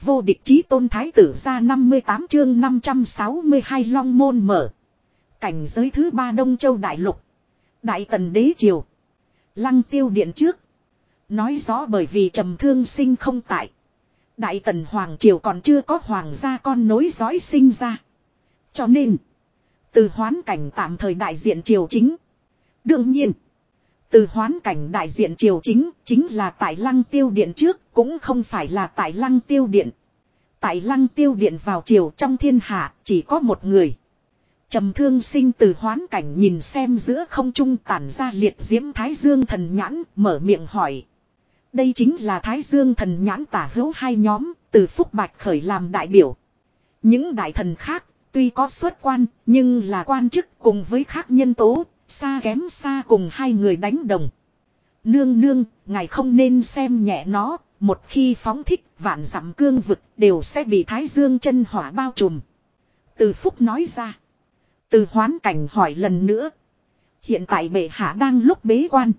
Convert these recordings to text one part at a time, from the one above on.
Vô địch chí tôn thái tử ra 58 chương 562 long môn mở. Cảnh giới thứ ba Đông Châu Đại Lục. Đại tần đế triều. Lăng tiêu điện trước. Nói rõ bởi vì trầm thương sinh không tại. Đại tần Hoàng Triều còn chưa có hoàng gia con nối dõi sinh ra. Cho nên. Từ hoán cảnh tạm thời đại diện triều chính. Đương nhiên. Từ hoán cảnh đại diện triều chính chính là tại lăng tiêu điện trước, cũng không phải là tại lăng tiêu điện. Tại lăng tiêu điện vào triều trong thiên hạ, chỉ có một người. trầm thương sinh từ hoán cảnh nhìn xem giữa không trung tản ra liệt diễm thái dương thần nhãn, mở miệng hỏi. Đây chính là thái dương thần nhãn tả hữu hai nhóm, từ phúc bạch khởi làm đại biểu. Những đại thần khác, tuy có xuất quan, nhưng là quan chức cùng với khác nhân tố Xa kém xa cùng hai người đánh đồng. Nương nương, ngài không nên xem nhẹ nó, một khi phóng thích vạn dặm cương vực đều sẽ bị thái dương chân hỏa bao trùm. Từ phúc nói ra. Từ hoán cảnh hỏi lần nữa. Hiện tại bệ hạ đang lúc bế quan.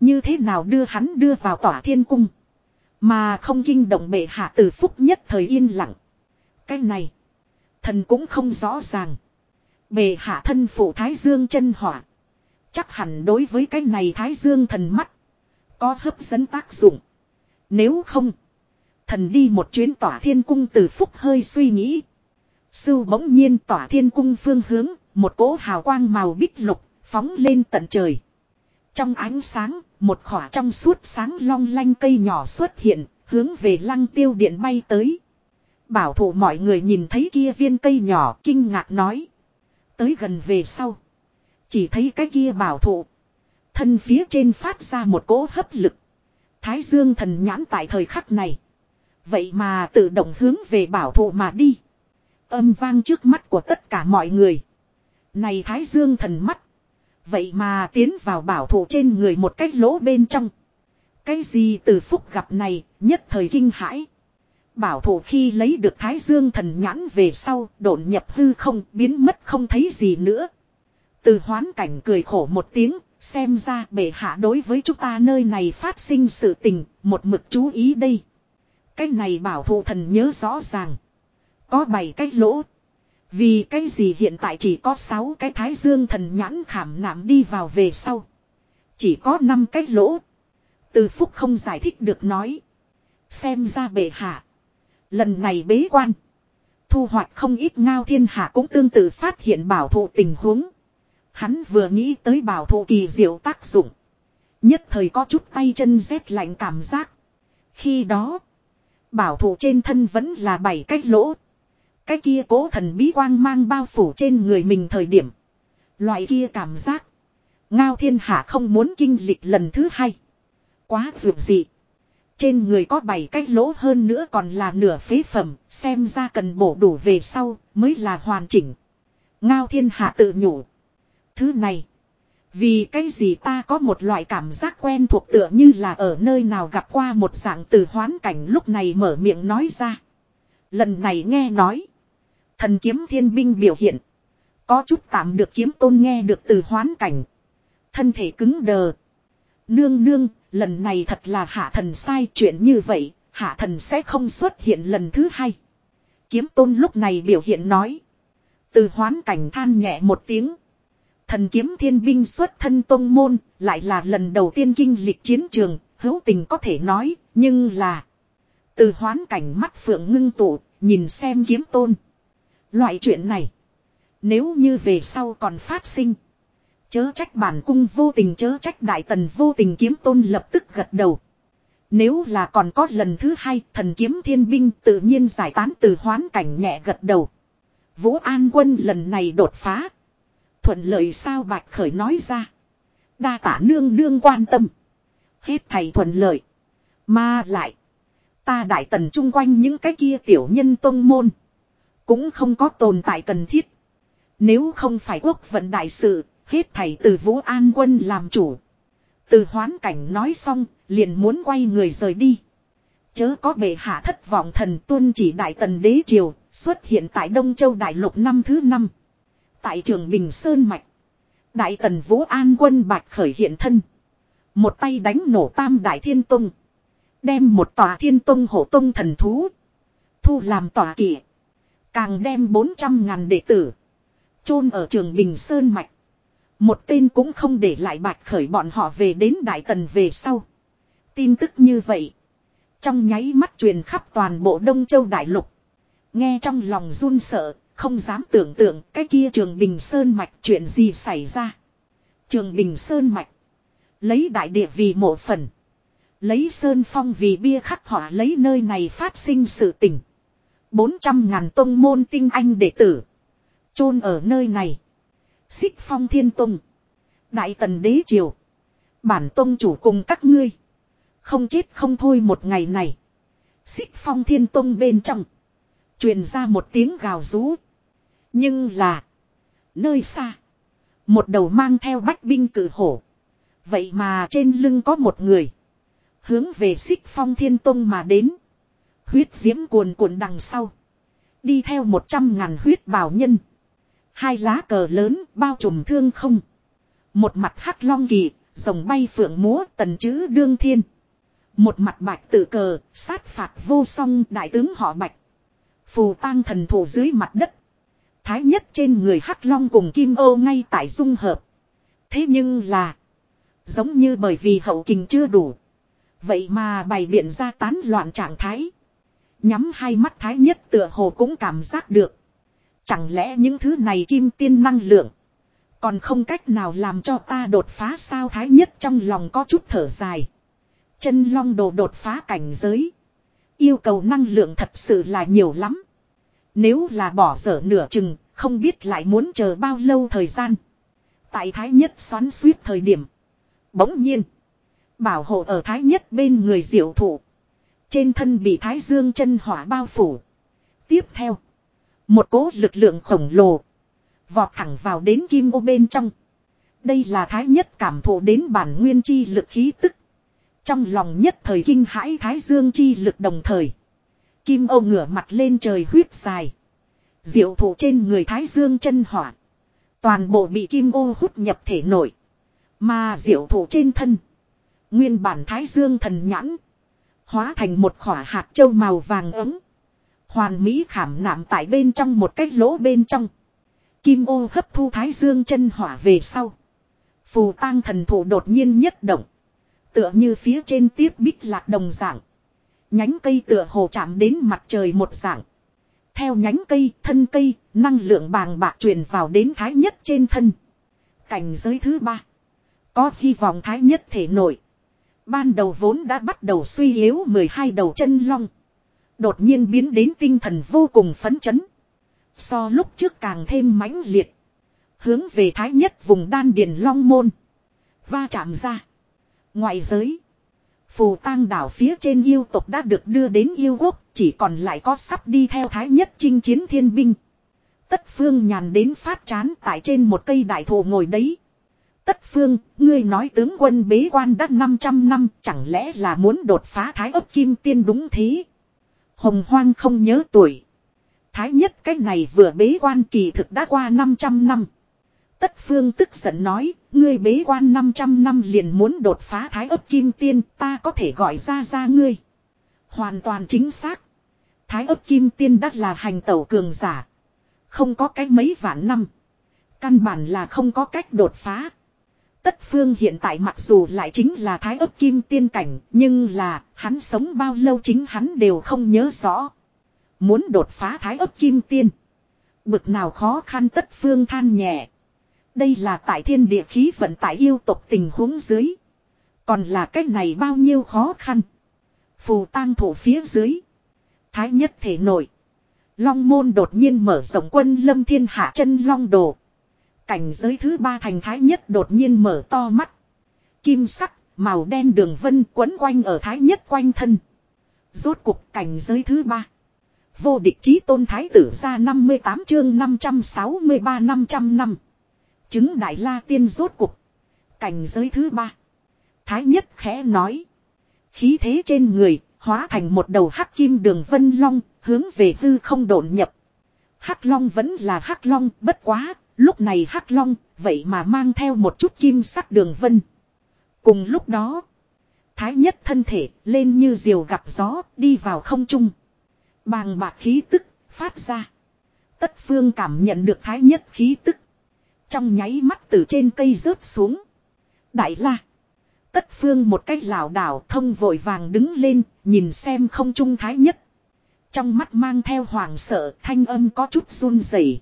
Như thế nào đưa hắn đưa vào tỏa thiên cung. Mà không kinh động bệ hạ từ phúc nhất thời yên lặng. Cái này. Thần cũng không rõ ràng. Bệ hạ thân phụ thái dương chân hỏa. Chắc hẳn đối với cái này thái dương thần mắt. Có hấp dẫn tác dụng. Nếu không. Thần đi một chuyến tỏa thiên cung từ phúc hơi suy nghĩ. Sưu bỗng nhiên tỏa thiên cung phương hướng. Một cỗ hào quang màu bích lục. Phóng lên tận trời. Trong ánh sáng. Một khỏa trong suốt sáng long lanh cây nhỏ xuất hiện. Hướng về lăng tiêu điện bay tới. Bảo thủ mọi người nhìn thấy kia viên cây nhỏ, kinh ngạc nói. Tới gần về sau. Chỉ thấy cái kia bảo thụ. Thân phía trên phát ra một cỗ hấp lực. Thái dương thần nhãn tại thời khắc này. Vậy mà tự động hướng về bảo thụ mà đi. Âm vang trước mắt của tất cả mọi người. Này thái dương thần mắt. Vậy mà tiến vào bảo thụ trên người một cách lỗ bên trong. Cái gì từ phúc gặp này, nhất thời kinh hãi. Bảo thủ khi lấy được thái dương thần nhãn về sau, độn nhập hư không, biến mất không thấy gì nữa. Từ hoán cảnh cười khổ một tiếng, xem ra bệ hạ đối với chúng ta nơi này phát sinh sự tình, một mực chú ý đây. Cái này bảo thụ thần nhớ rõ ràng. Có bảy cái lỗ. Vì cái gì hiện tại chỉ có sáu cái thái dương thần nhãn khảm nạm đi vào về sau. Chỉ có năm cái lỗ. Từ phúc không giải thích được nói. Xem ra bệ hạ. Lần này bế quan. Thu hoạch không ít ngao thiên hạ cũng tương tự phát hiện bảo thụ tình huống. Hắn vừa nghĩ tới bảo thụ kỳ diệu tác dụng. Nhất thời có chút tay chân rét lạnh cảm giác. Khi đó, bảo thụ trên thân vẫn là bảy cái lỗ. Cái kia cố thần bí quang mang bao phủ trên người mình thời điểm. Loại kia cảm giác. Ngao thiên hạ không muốn kinh lịch lần thứ hai. Quá dược dị. Trên người có bảy cái lỗ hơn nữa còn là nửa phế phẩm. Xem ra cần bổ đủ về sau mới là hoàn chỉnh. Ngao thiên hạ tự nhủ thứ này. Vì cái gì ta có một loại cảm giác quen thuộc tựa như là ở nơi nào gặp qua một dạng từ hoán cảnh lúc này mở miệng nói ra. Lần này nghe nói. Thần kiếm thiên binh biểu hiện. Có chút tạm được kiếm tôn nghe được từ hoán cảnh. Thân thể cứng đờ. Nương nương, lần này thật là hạ thần sai chuyện như vậy, hạ thần sẽ không xuất hiện lần thứ hai. Kiếm tôn lúc này biểu hiện nói. Từ hoán cảnh than nhẹ một tiếng. Thần kiếm thiên binh xuất thân tông môn, lại là lần đầu tiên kinh lịch chiến trường, hữu tình có thể nói, nhưng là... Từ hoán cảnh mắt phượng ngưng tụ, nhìn xem kiếm tôn. Loại chuyện này, nếu như về sau còn phát sinh, chớ trách bản cung vô tình chớ trách đại tần vô tình kiếm tôn lập tức gật đầu. Nếu là còn có lần thứ hai, thần kiếm thiên binh tự nhiên giải tán từ hoán cảnh nhẹ gật đầu. Vũ An quân lần này đột phá thuận lợi sao bạch khởi nói ra. Đa tả nương nương quan tâm. Hết thầy thuận lợi. Mà lại. Ta đại tần chung quanh những cái kia tiểu nhân tôn môn. Cũng không có tồn tại cần thiết. Nếu không phải quốc vận đại sự. Hết thầy từ Vũ An quân làm chủ. Từ hoán cảnh nói xong. Liền muốn quay người rời đi. Chớ có bệ hạ thất vọng thần tuân chỉ đại tần đế triều. Xuất hiện tại Đông Châu Đại Lục năm thứ năm. Tại trường Bình Sơn Mạch. Đại tần Vũ An quân bạch khởi hiện thân. Một tay đánh nổ tam đại thiên tông. Đem một tòa thiên tông hộ tông thần thú. thu làm tòa kỵ. Càng đem 400 ngàn đệ tử. chôn ở trường Bình Sơn Mạch. Một tên cũng không để lại bạch khởi bọn họ về đến Đại Tần về sau. Tin tức như vậy. Trong nháy mắt truyền khắp toàn bộ Đông Châu Đại Lục. Nghe trong lòng run sợ, không dám tưởng tượng cái kia trường Bình Sơn Mạch chuyện gì xảy ra. Trường Bình Sơn Mạch. Lấy đại địa vì mộ phần. Lấy Sơn Phong vì bia khắc họa, lấy nơi này phát sinh sự tình. 400 ngàn tông môn tinh anh đệ tử. chôn ở nơi này. Xích Phong Thiên Tông. Đại Tần Đế Triều. Bản Tông chủ cùng các ngươi. Không chết không thôi một ngày này. Xích Phong Thiên Tông bên trong. truyền ra một tiếng gào rú. Nhưng là. Nơi xa. Một đầu mang theo bách binh cử hổ. Vậy mà trên lưng có một người. Hướng về xích phong thiên tông mà đến. Huyết diễm cuồn cuộn đằng sau. Đi theo một trăm ngàn huyết bào nhân. Hai lá cờ lớn bao trùm thương không. Một mặt hắc long kỳ, rồng bay phượng múa tần chữ đương thiên. Một mặt bạch tự cờ, sát phạt vô song đại tướng họ bạch. Phù tang thần thủ dưới mặt đất. Thái nhất trên người hắc long cùng kim ô ngay tại dung hợp. Thế nhưng là. Giống như bởi vì hậu kình chưa đủ. Vậy mà bày biện ra tán loạn trạng thái. Nhắm hai mắt thái nhất tựa hồ cũng cảm giác được. Chẳng lẽ những thứ này kim tiên năng lượng. Còn không cách nào làm cho ta đột phá sao thái nhất trong lòng có chút thở dài. Chân long đồ đột phá cảnh giới. Yêu cầu năng lượng thật sự là nhiều lắm. Nếu là bỏ dở nửa chừng, không biết lại muốn chờ bao lâu thời gian. Tại thái nhất xoắn suýt thời điểm. Bỗng nhiên. Bảo hộ ở thái nhất bên người diệu thụ. Trên thân bị thái dương chân hỏa bao phủ. Tiếp theo. Một cố lực lượng khổng lồ. Vọt thẳng vào đến kim ô bên trong. Đây là thái nhất cảm thụ đến bản nguyên chi lực khí tức. Trong lòng nhất thời kinh hãi thái dương chi lực đồng thời. Kim Âu ngửa mặt lên trời huyết dài. Diệu thủ trên người thái dương chân hỏa. Toàn bộ bị kim ô hút nhập thể nội. Mà diệu thủ trên thân. Nguyên bản thái dương thần nhãn. Hóa thành một khỏa hạt châu màu vàng ấm. Hoàn mỹ khảm nạm tại bên trong một cái lỗ bên trong. Kim ô hấp thu thái dương chân hỏa về sau. Phù tang thần thủ đột nhiên nhất động. Tựa như phía trên tiếp bích lạc đồng dạng. Nhánh cây tựa hồ chạm đến mặt trời một dạng. Theo nhánh cây, thân cây, năng lượng bàng bạc truyền vào đến thái nhất trên thân. Cảnh giới thứ ba. Có hy vọng thái nhất thể nổi. Ban đầu vốn đã bắt đầu suy yếu 12 đầu chân long. Đột nhiên biến đến tinh thần vô cùng phấn chấn. So lúc trước càng thêm mãnh liệt. Hướng về thái nhất vùng đan điền long môn. Va chạm ra. Ngoại giới. Phù tang đảo phía trên yêu tộc đã được đưa đến yêu quốc. Chỉ còn lại có sắp đi theo thái nhất chinh chiến thiên binh. Tất phương nhàn đến phát chán tại trên một cây đại thụ ngồi đấy. Tất phương, ngươi nói tướng quân bế quan đã 500 năm, chẳng lẽ là muốn đột phá thái ấp kim tiên đúng thế? Hồng hoang không nhớ tuổi. Thái nhất cái này vừa bế quan kỳ thực đã qua 500 năm. Tất phương tức giận nói, ngươi bế quan 500 năm liền muốn đột phá thái ấp kim tiên, ta có thể gọi ra ra ngươi. Hoàn toàn chính xác. Thái ấp kim tiên đắt là hành tẩu cường giả. Không có cách mấy vạn năm. Căn bản là không có cách đột phá. Tất phương hiện tại mặc dù lại chính là thái ấp kim tiên cảnh, nhưng là hắn sống bao lâu chính hắn đều không nhớ rõ. Muốn đột phá thái ấp kim tiên. Bực nào khó khăn tất phương than nhẹ. Đây là tại thiên địa khí vận tại yêu tộc tình huống dưới. Còn là cách này bao nhiêu khó khăn. Phù tang thủ phía dưới. Thái nhất thể nổi. Long môn đột nhiên mở rộng quân lâm thiên hạ chân long đồ. Cảnh giới thứ ba thành thái nhất đột nhiên mở to mắt. Kim sắc, màu đen đường vân quấn quanh ở thái nhất quanh thân. Rốt cục cảnh giới thứ ba. Vô địch chí tôn thái tử ra 58 chương 563 500 năm. Chứng đại la tiên rốt cục. Cảnh giới thứ ba. Thái nhất khẽ nói. Khí thế trên người, hóa thành một đầu hắc kim đường vân long, hướng về hư không độn nhập. Hắc long vẫn là hắc long, bất quá, Lúc này hắc long, vậy mà mang theo một chút kim sắc đường vân. Cùng lúc đó, thái nhất thân thể lên như diều gặp gió, đi vào không trung. Bàng bạc khí tức, phát ra. Tất phương cảm nhận được thái nhất khí tức. Trong nháy mắt từ trên cây rớt xuống. Đại la. Tất phương một cách lảo đảo thông vội vàng đứng lên, nhìn xem không trung thái nhất. Trong mắt mang theo hoàng sợ, thanh âm có chút run rẩy.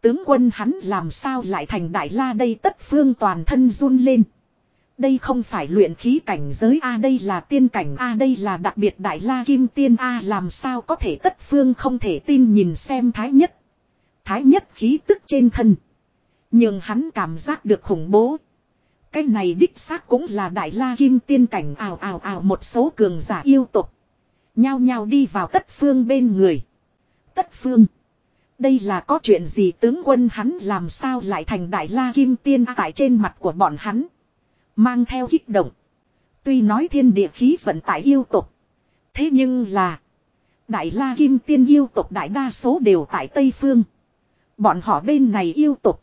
Tướng quân hắn làm sao lại thành đại la đây tất phương toàn thân run lên. Đây không phải luyện khí cảnh giới A đây là tiên cảnh A đây là đặc biệt đại la kim tiên A làm sao có thể tất phương không thể tin nhìn xem thái nhất. Thái nhất khí tức trên thân. Nhưng hắn cảm giác được khủng bố. Cái này đích xác cũng là đại la kim tiên cảnh ào ào ào một số cường giả yêu tục. Nhao nhao đi vào tất phương bên người. Tất phương. Đây là có chuyện gì tướng quân hắn làm sao lại thành đại la kim tiên tại trên mặt của bọn hắn. Mang theo kích động. Tuy nói thiên địa khí vận tải yêu tục. Thế nhưng là. Đại la kim tiên yêu tục đại đa số đều tại Tây Phương. Bọn họ bên này yêu tục.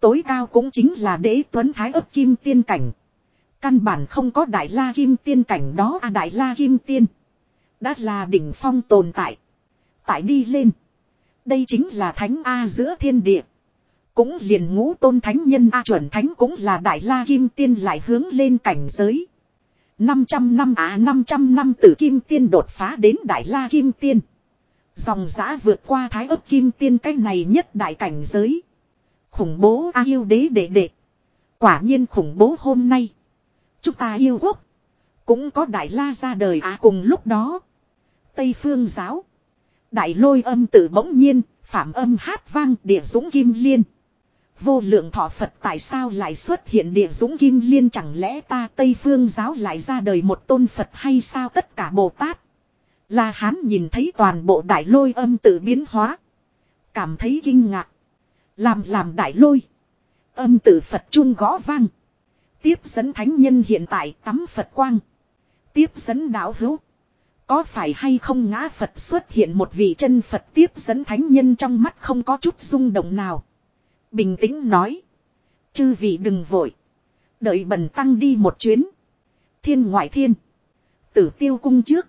Tối cao cũng chính là đế tuấn thái ấp kim tiên cảnh. Căn bản không có đại la kim tiên cảnh đó à đại la kim tiên. Đã là đỉnh phong tồn tại. Tại đi lên. Đây chính là thánh A giữa thiên địa. Cũng liền ngũ tôn thánh nhân A chuẩn thánh cũng là đại la kim tiên lại hướng lên cảnh giới. 500 năm á à, 500 năm từ kim tiên đột phá đến đại la kim tiên. Dòng giã vượt qua thái ấp kim tiên cái này nhất đại cảnh giới. Khủng bố A yêu đế đệ đệ. Quả nhiên khủng bố hôm nay. Chúng ta yêu quốc. Cũng có đại la ra đời à cùng lúc đó. Tây phương giáo. Đại lôi âm tử bỗng nhiên, phạm âm hát vang địa dũng kim liên. Vô lượng thọ Phật tại sao lại xuất hiện địa dũng kim liên chẳng lẽ ta Tây Phương giáo lại ra đời một tôn Phật hay sao tất cả Bồ Tát. Là hán nhìn thấy toàn bộ đại lôi âm tự biến hóa. Cảm thấy kinh ngạc. Làm làm đại lôi. Âm tử Phật chung gõ vang. Tiếp dẫn thánh nhân hiện tại tắm Phật quang. Tiếp dẫn đạo hữu. Có phải hay không ngã Phật xuất hiện một vị chân Phật tiếp dẫn thánh nhân trong mắt không có chút rung động nào. Bình tĩnh nói. Chư vị đừng vội. Đợi bần tăng đi một chuyến. Thiên ngoại thiên. Tử tiêu cung trước.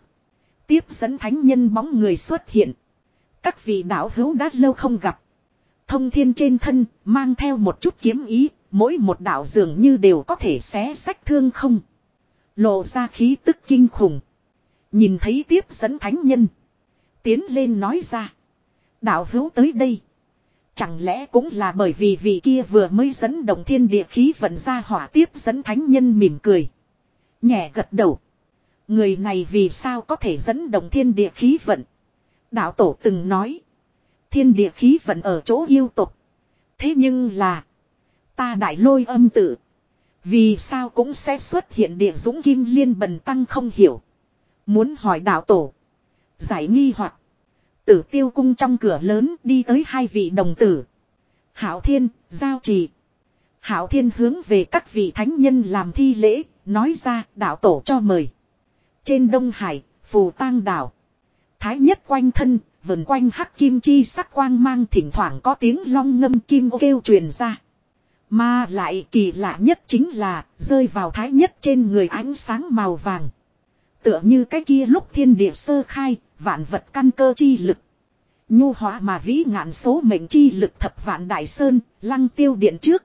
Tiếp dẫn thánh nhân bóng người xuất hiện. Các vị đạo hữu đã lâu không gặp. Thông thiên trên thân, mang theo một chút kiếm ý. Mỗi một đạo dường như đều có thể xé sách thương không. Lộ ra khí tức kinh khủng. Nhìn thấy tiếp dẫn thánh nhân. Tiến lên nói ra. Đạo hữu tới đây. Chẳng lẽ cũng là bởi vì vị kia vừa mới dẫn động thiên địa khí vận ra hỏa tiếp dẫn thánh nhân mỉm cười. Nhẹ gật đầu. Người này vì sao có thể dẫn động thiên địa khí vận. Đạo tổ từng nói. Thiên địa khí vận ở chỗ yêu tục. Thế nhưng là. Ta đại lôi âm tử Vì sao cũng sẽ xuất hiện địa dũng kim liên bần tăng không hiểu. Muốn hỏi đạo tổ. Giải nghi hoặc Tử tiêu cung trong cửa lớn đi tới hai vị đồng tử. Hảo Thiên, Giao Trì. Hảo Thiên hướng về các vị thánh nhân làm thi lễ, nói ra đạo tổ cho mời. Trên Đông Hải, Phù Tang Đảo. Thái nhất quanh thân, vần quanh hắc kim chi sắc quang mang thỉnh thoảng có tiếng long ngâm kim kêu truyền ra. Mà lại kỳ lạ nhất chính là rơi vào thái nhất trên người ánh sáng màu vàng. Tựa như cái kia lúc thiên địa sơ khai, vạn vật căn cơ chi lực. Nhu hóa mà vĩ ngạn số mệnh chi lực thập vạn đại sơn, lăng tiêu điện trước.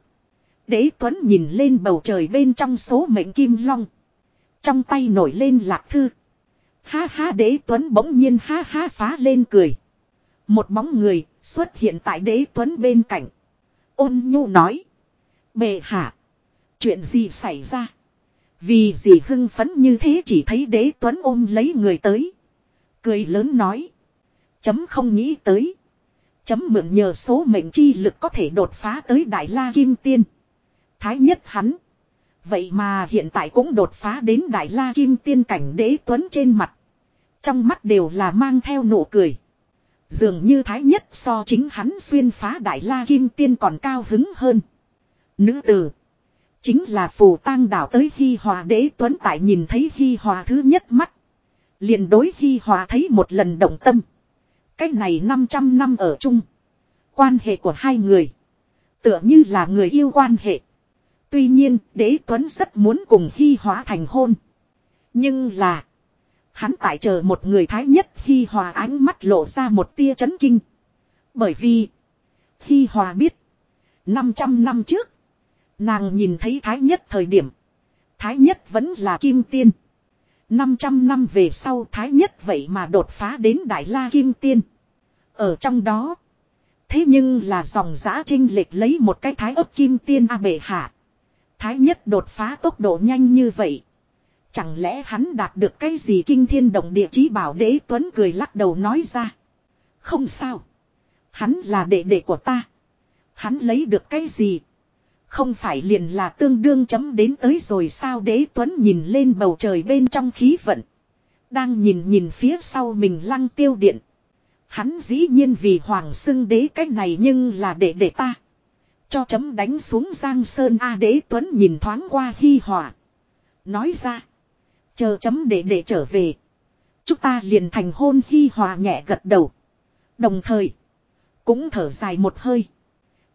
Đế Tuấn nhìn lên bầu trời bên trong số mệnh kim long. Trong tay nổi lên lạc thư. Ha ha, đế Tuấn bỗng nhiên ha ha phá lên cười. Một bóng người xuất hiện tại đế Tuấn bên cạnh. Ôn nhu nói. Bệ hạ. Chuyện gì xảy ra? Vì gì hưng phấn như thế chỉ thấy đế Tuấn ôm lấy người tới. Cười lớn nói. Chấm không nghĩ tới. Chấm mượn nhờ số mệnh chi lực có thể đột phá tới Đại La Kim Tiên. Thái nhất hắn. Vậy mà hiện tại cũng đột phá đến Đại La Kim Tiên cảnh đế tuấn trên mặt. Trong mắt đều là mang theo nụ cười. Dường như thái nhất so chính hắn xuyên phá Đại La Kim Tiên còn cao hứng hơn. Nữ tử. Chính là phù tang đảo tới khi Hòa đế tuấn tại nhìn thấy khi Hòa thứ nhất mắt. liền đối khi Hòa thấy một lần động tâm. Cách này 500 năm ở chung. Quan hệ của hai người. Tựa như là người yêu quan hệ. Tuy nhiên, đế tuấn rất muốn cùng hy hóa thành hôn. Nhưng là. Hắn tại chờ một người thái nhất hy Hòa ánh mắt lộ ra một tia chấn kinh. Bởi vì. hy Hòa biết. 500 năm trước. Nàng nhìn thấy thái nhất thời điểm. Thái nhất vẫn là kim tiên. 500 năm về sau thái nhất vậy mà đột phá đến đại la kim tiên. Ở trong đó. Thế nhưng là dòng giã trinh lệch lấy một cái thái ấp kim tiên A bệ hạ. Thái nhất đột phá tốc độ nhanh như vậy. Chẳng lẽ hắn đạt được cái gì kinh thiên động địa chí bảo đế Tuấn cười lắc đầu nói ra. Không sao. Hắn là đệ đệ của ta. Hắn lấy được cái gì? Không phải liền là tương đương chấm đến tới rồi sao đế Tuấn nhìn lên bầu trời bên trong khí vận. Đang nhìn nhìn phía sau mình lăng tiêu điện. Hắn dĩ nhiên vì hoàng xưng đế cái này nhưng là đệ đệ ta. Cho chấm đánh xuống Giang Sơn A đế Tuấn nhìn thoáng qua hi hòa. Nói ra. Chờ chấm để để trở về. Chúng ta liền thành hôn hi hòa nhẹ gật đầu. Đồng thời. Cũng thở dài một hơi.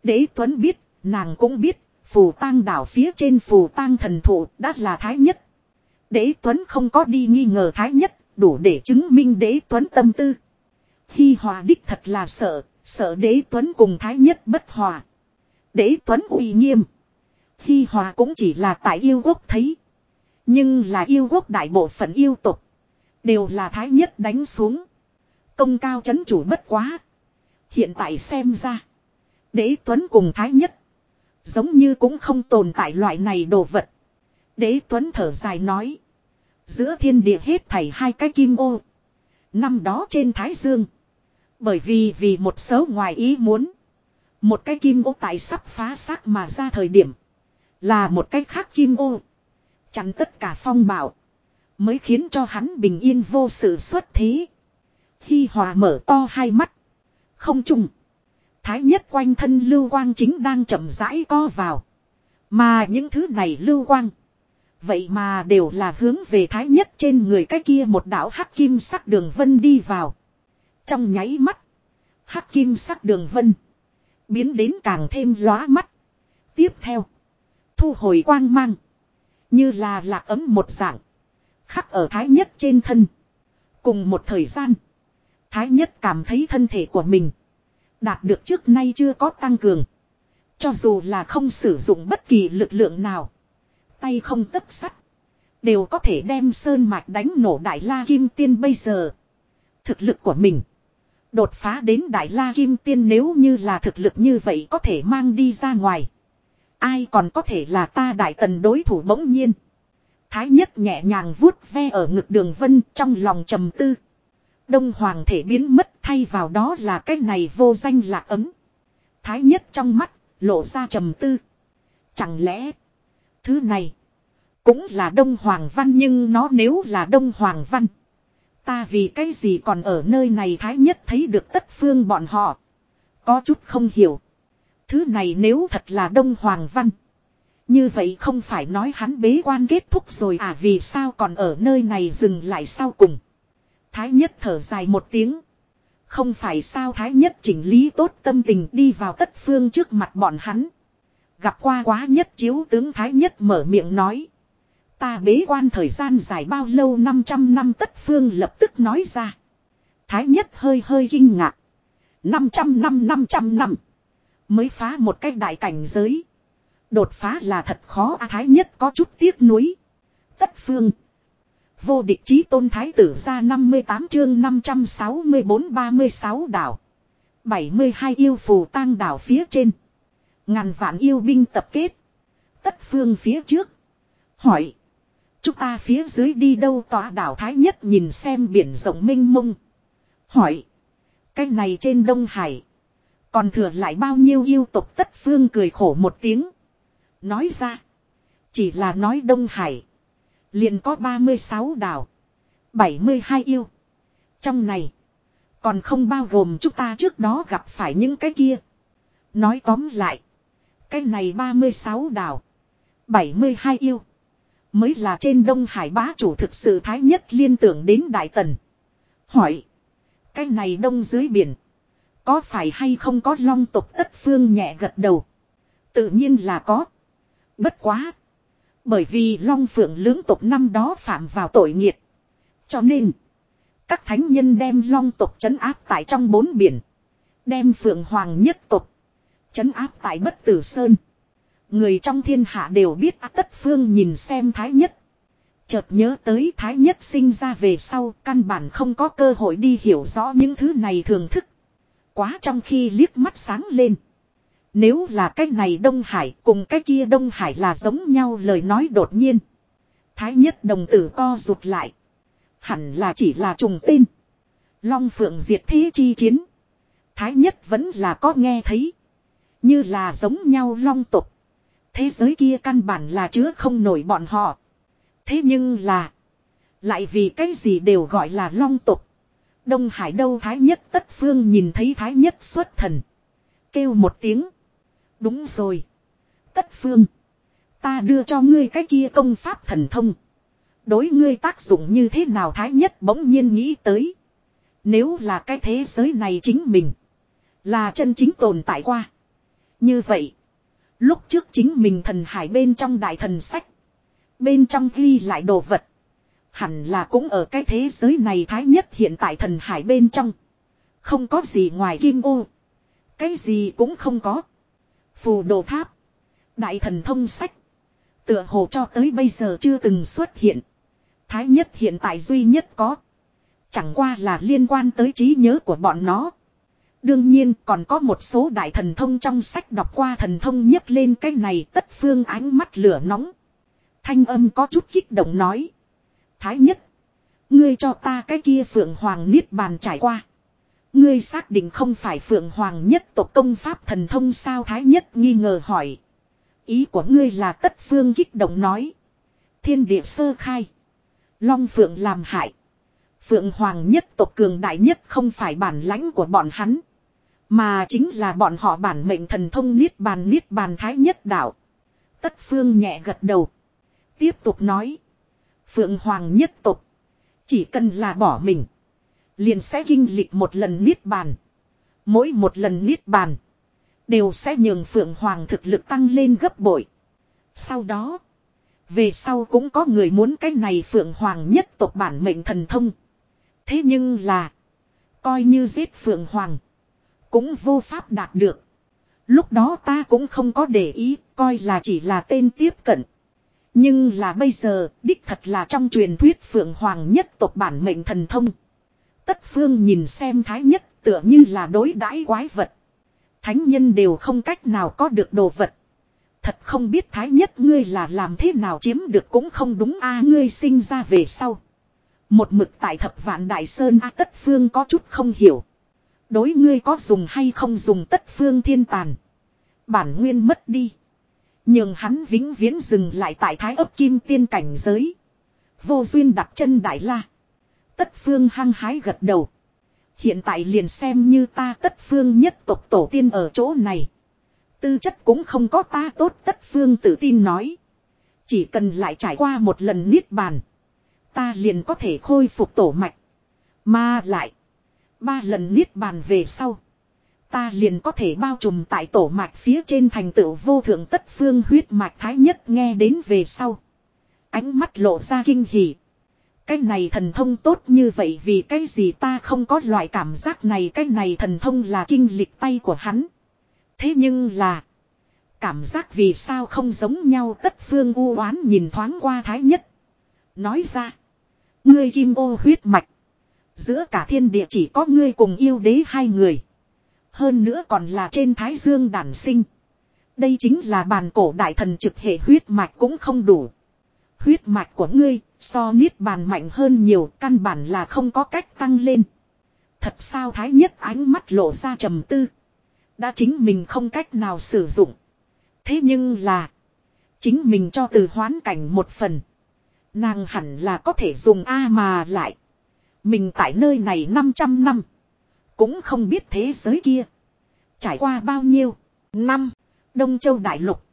Đế Tuấn biết, nàng cũng biết, phù tang đảo phía trên phù tang thần thụ đã là thái nhất. Đế Tuấn không có đi nghi ngờ thái nhất, đủ để chứng minh đế Tuấn tâm tư. Hi hòa đích thật là sợ, sợ đế Tuấn cùng thái nhất bất hòa. Đế Tuấn uy nghiêm. Khi hòa cũng chỉ là tại yêu quốc thấy. Nhưng là yêu quốc đại bộ phận yêu tục. Đều là thái nhất đánh xuống. Công cao chấn chủ bất quá. Hiện tại xem ra. Đế Tuấn cùng thái nhất. Giống như cũng không tồn tại loại này đồ vật. Đế Tuấn thở dài nói. Giữa thiên địa hết thảy hai cái kim ô. Năm đó trên Thái Dương. Bởi vì vì một số ngoài ý muốn. Một cái kim ô tại sắp phá xác mà ra thời điểm. Là một cái khác kim ô. Chặn tất cả phong bảo. Mới khiến cho hắn bình yên vô sự xuất thế. Khi hòa mở to hai mắt. Không trùng. Thái nhất quanh thân lưu quang chính đang chậm rãi co vào. Mà những thứ này lưu quang. Vậy mà đều là hướng về thái nhất trên người cái kia một đảo hắc kim sắc đường vân đi vào. Trong nháy mắt. Hắc kim sắc đường vân. Biến đến càng thêm lóa mắt. Tiếp theo. Thu hồi quang mang. Như là lạc ấm một dạng. Khắc ở thái nhất trên thân. Cùng một thời gian. Thái nhất cảm thấy thân thể của mình. Đạt được trước nay chưa có tăng cường. Cho dù là không sử dụng bất kỳ lực lượng nào. Tay không tất sắt. Đều có thể đem sơn mạch đánh nổ đại la kim tiên bây giờ. Thực lực của mình. Đột phá đến đại la kim tiên nếu như là thực lực như vậy có thể mang đi ra ngoài. Ai còn có thể là ta đại tần đối thủ bỗng nhiên. Thái nhất nhẹ nhàng vuốt ve ở ngực đường vân trong lòng trầm tư. Đông hoàng thể biến mất thay vào đó là cái này vô danh lạc ấm. Thái nhất trong mắt, lộ ra trầm tư. Chẳng lẽ, thứ này, cũng là đông hoàng văn nhưng nó nếu là đông hoàng văn. Ta vì cái gì còn ở nơi này thái nhất thấy được tất phương bọn họ. Có chút không hiểu. Thứ này nếu thật là đông hoàng văn. Như vậy không phải nói hắn bế quan kết thúc rồi à vì sao còn ở nơi này dừng lại sau cùng. Thái nhất thở dài một tiếng. Không phải sao thái nhất chỉnh lý tốt tâm tình đi vào tất phương trước mặt bọn hắn. Gặp qua quá nhất chiếu tướng thái nhất mở miệng nói. Ta bế quan thời gian dài bao lâu 500 năm tất phương lập tức nói ra. Thái nhất hơi hơi kinh ngạc. 500 năm 500 năm. Mới phá một cái đại cảnh giới. Đột phá là thật khó a thái nhất có chút tiếc nuối. Tất phương. Vô địch chí tôn thái tử ra 58 chương 564-36 đảo. 72 yêu phù tang đảo phía trên. Ngàn vạn yêu binh tập kết. Tất phương phía trước. Hỏi. Chúng ta phía dưới đi đâu tòa đảo Thái Nhất nhìn xem biển rộng mênh mông. Hỏi. Cái này trên Đông Hải. Còn thừa lại bao nhiêu yêu tộc tất phương cười khổ một tiếng. Nói ra. Chỉ là nói Đông Hải. Liền có 36 đảo. 72 yêu. Trong này. Còn không bao gồm chúng ta trước đó gặp phải những cái kia. Nói tóm lại. Cái này 36 đảo. 72 yêu. Mới là trên Đông Hải bá chủ thực sự thái nhất liên tưởng đến Đại Tần. Hỏi. Cái này đông dưới biển. Có phải hay không có long tộc tất phương nhẹ gật đầu. Tự nhiên là có. Bất quá. Bởi vì long phượng lưỡng tộc năm đó phạm vào tội nghiệt. Cho nên, các thánh nhân đem long tộc trấn áp tại trong bốn biển. Đem phượng hoàng nhất tộc trấn áp tại bất tử sơn. Người trong thiên hạ đều biết á tất phương nhìn xem thái nhất. Chợt nhớ tới thái nhất sinh ra về sau, căn bản không có cơ hội đi hiểu rõ những thứ này thường thức. Quá trong khi liếc mắt sáng lên. Nếu là cái này Đông Hải cùng cái kia Đông Hải là giống nhau lời nói đột nhiên. Thái nhất đồng tử co rụt lại. Hẳn là chỉ là trùng tên. Long Phượng diệt thế chi chiến. Thái nhất vẫn là có nghe thấy. Như là giống nhau long tục. Thế giới kia căn bản là chứa không nổi bọn họ. Thế nhưng là. Lại vì cái gì đều gọi là long tục. Đông Hải đâu Thái nhất tất phương nhìn thấy Thái nhất xuất thần. Kêu một tiếng. Đúng rồi. Tất phương. Ta đưa cho ngươi cái kia công pháp thần thông. Đối ngươi tác dụng như thế nào Thái nhất bỗng nhiên nghĩ tới. Nếu là cái thế giới này chính mình. Là chân chính tồn tại qua. Như vậy. Lúc trước chính mình thần hải bên trong đại thần sách. Bên trong ghi lại đồ vật. Hẳn là cũng ở cái thế giới này thái nhất hiện tại thần hải bên trong. Không có gì ngoài kim ô. Cái gì cũng không có. Phù đồ tháp. Đại thần thông sách. Tựa hồ cho tới bây giờ chưa từng xuất hiện. Thái nhất hiện tại duy nhất có. Chẳng qua là liên quan tới trí nhớ của bọn nó. Đương nhiên, còn có một số đại thần thông trong sách đọc qua thần thông nhấc lên cái này, tất phương ánh mắt lửa nóng. Thanh âm có chút kích động nói. Thái nhất. Ngươi cho ta cái kia phượng hoàng niết bàn trải qua. Ngươi xác định không phải phượng hoàng nhất tộc công pháp thần thông sao thái nhất nghi ngờ hỏi. Ý của ngươi là tất phương kích động nói. Thiên địa sơ khai. Long phượng làm hại. Phượng hoàng nhất tộc cường đại nhất không phải bản lãnh của bọn hắn. Mà chính là bọn họ bản mệnh thần thông niết bàn niết bàn thái nhất đạo. Tất phương nhẹ gật đầu. Tiếp tục nói. Phượng Hoàng nhất tục. Chỉ cần là bỏ mình. Liền sẽ kinh lịch một lần niết bàn. Mỗi một lần niết bàn. Đều sẽ nhường Phượng Hoàng thực lực tăng lên gấp bội. Sau đó. Về sau cũng có người muốn cái này Phượng Hoàng nhất tộc bản mệnh thần thông. Thế nhưng là. Coi như giết Phượng Hoàng. Cũng vô pháp đạt được. Lúc đó ta cũng không có để ý, coi là chỉ là tên tiếp cận. Nhưng là bây giờ, đích thật là trong truyền thuyết Phượng Hoàng nhất tộc bản mệnh thần thông. Tất phương nhìn xem thái nhất tựa như là đối đãi quái vật. Thánh nhân đều không cách nào có được đồ vật. Thật không biết thái nhất ngươi là làm thế nào chiếm được cũng không đúng a ngươi sinh ra về sau. Một mực tại thập vạn đại sơn a tất phương có chút không hiểu. Đối ngươi có dùng hay không dùng tất phương thiên tàn. Bản nguyên mất đi. Nhưng hắn vĩnh viễn dừng lại tại thái ấp kim tiên cảnh giới. Vô duyên đặt chân đại la. Tất phương hăng hái gật đầu. Hiện tại liền xem như ta tất phương nhất tộc tổ tiên ở chỗ này. Tư chất cũng không có ta tốt tất phương tự tin nói. Chỉ cần lại trải qua một lần niết bàn. Ta liền có thể khôi phục tổ mạch. Mà lại. Ba lần niết bàn về sau. Ta liền có thể bao trùm tại tổ mạch phía trên thành tựu vô thượng tất phương huyết mạch thái nhất nghe đến về sau. Ánh mắt lộ ra kinh hỉ. Cái này thần thông tốt như vậy vì cái gì ta không có loại cảm giác này cái này thần thông là kinh lịch tay của hắn. Thế nhưng là. Cảm giác vì sao không giống nhau tất phương u oán nhìn thoáng qua thái nhất. Nói ra. Ngươi kim ô huyết mạch. Giữa cả thiên địa chỉ có ngươi cùng yêu đế hai người. Hơn nữa còn là trên thái dương đản sinh. Đây chính là bàn cổ đại thần trực hệ huyết mạch cũng không đủ. Huyết mạch của ngươi so niết bàn mạnh hơn nhiều, căn bản là không có cách tăng lên. Thật sao thái nhất ánh mắt lộ ra trầm tư. Đã chính mình không cách nào sử dụng. Thế nhưng là. Chính mình cho từ hoán cảnh một phần. Nàng hẳn là có thể dùng A mà lại. Mình tại nơi này 500 năm. Cũng không biết thế giới kia. Trải qua bao nhiêu. Năm. Đông Châu Đại Lục.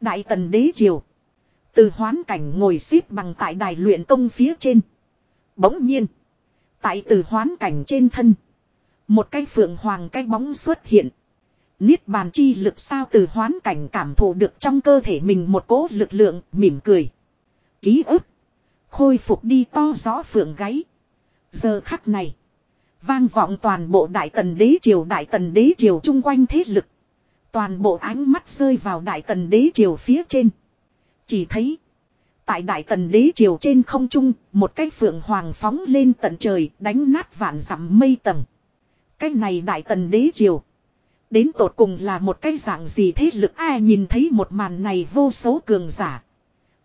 Đại Tần Đế Triều. Từ hoán cảnh ngồi xếp bằng tại đài luyện công phía trên. Bỗng nhiên. Tại từ hoán cảnh trên thân. Một cái phượng hoàng cái bóng xuất hiện. Niết bàn chi lực sao từ hoán cảnh cảm thụ được trong cơ thể mình một cỗ lực lượng mỉm cười. Ký ức. Khôi phục đi to gió phượng gáy. Giờ khắc này. Vang vọng toàn bộ đại tần đế triều đại tần đế triều chung quanh thế lực. Toàn bộ ánh mắt rơi vào đại tần đế triều phía trên. Chỉ thấy. Tại đại tần đế triều trên không trung, một cái phượng hoàng phóng lên tận trời, đánh nát vạn dặm mây tầng. Cái này đại tần đế triều. Đến tột cùng là một cái dạng gì thế lực ai nhìn thấy một màn này vô số cường giả.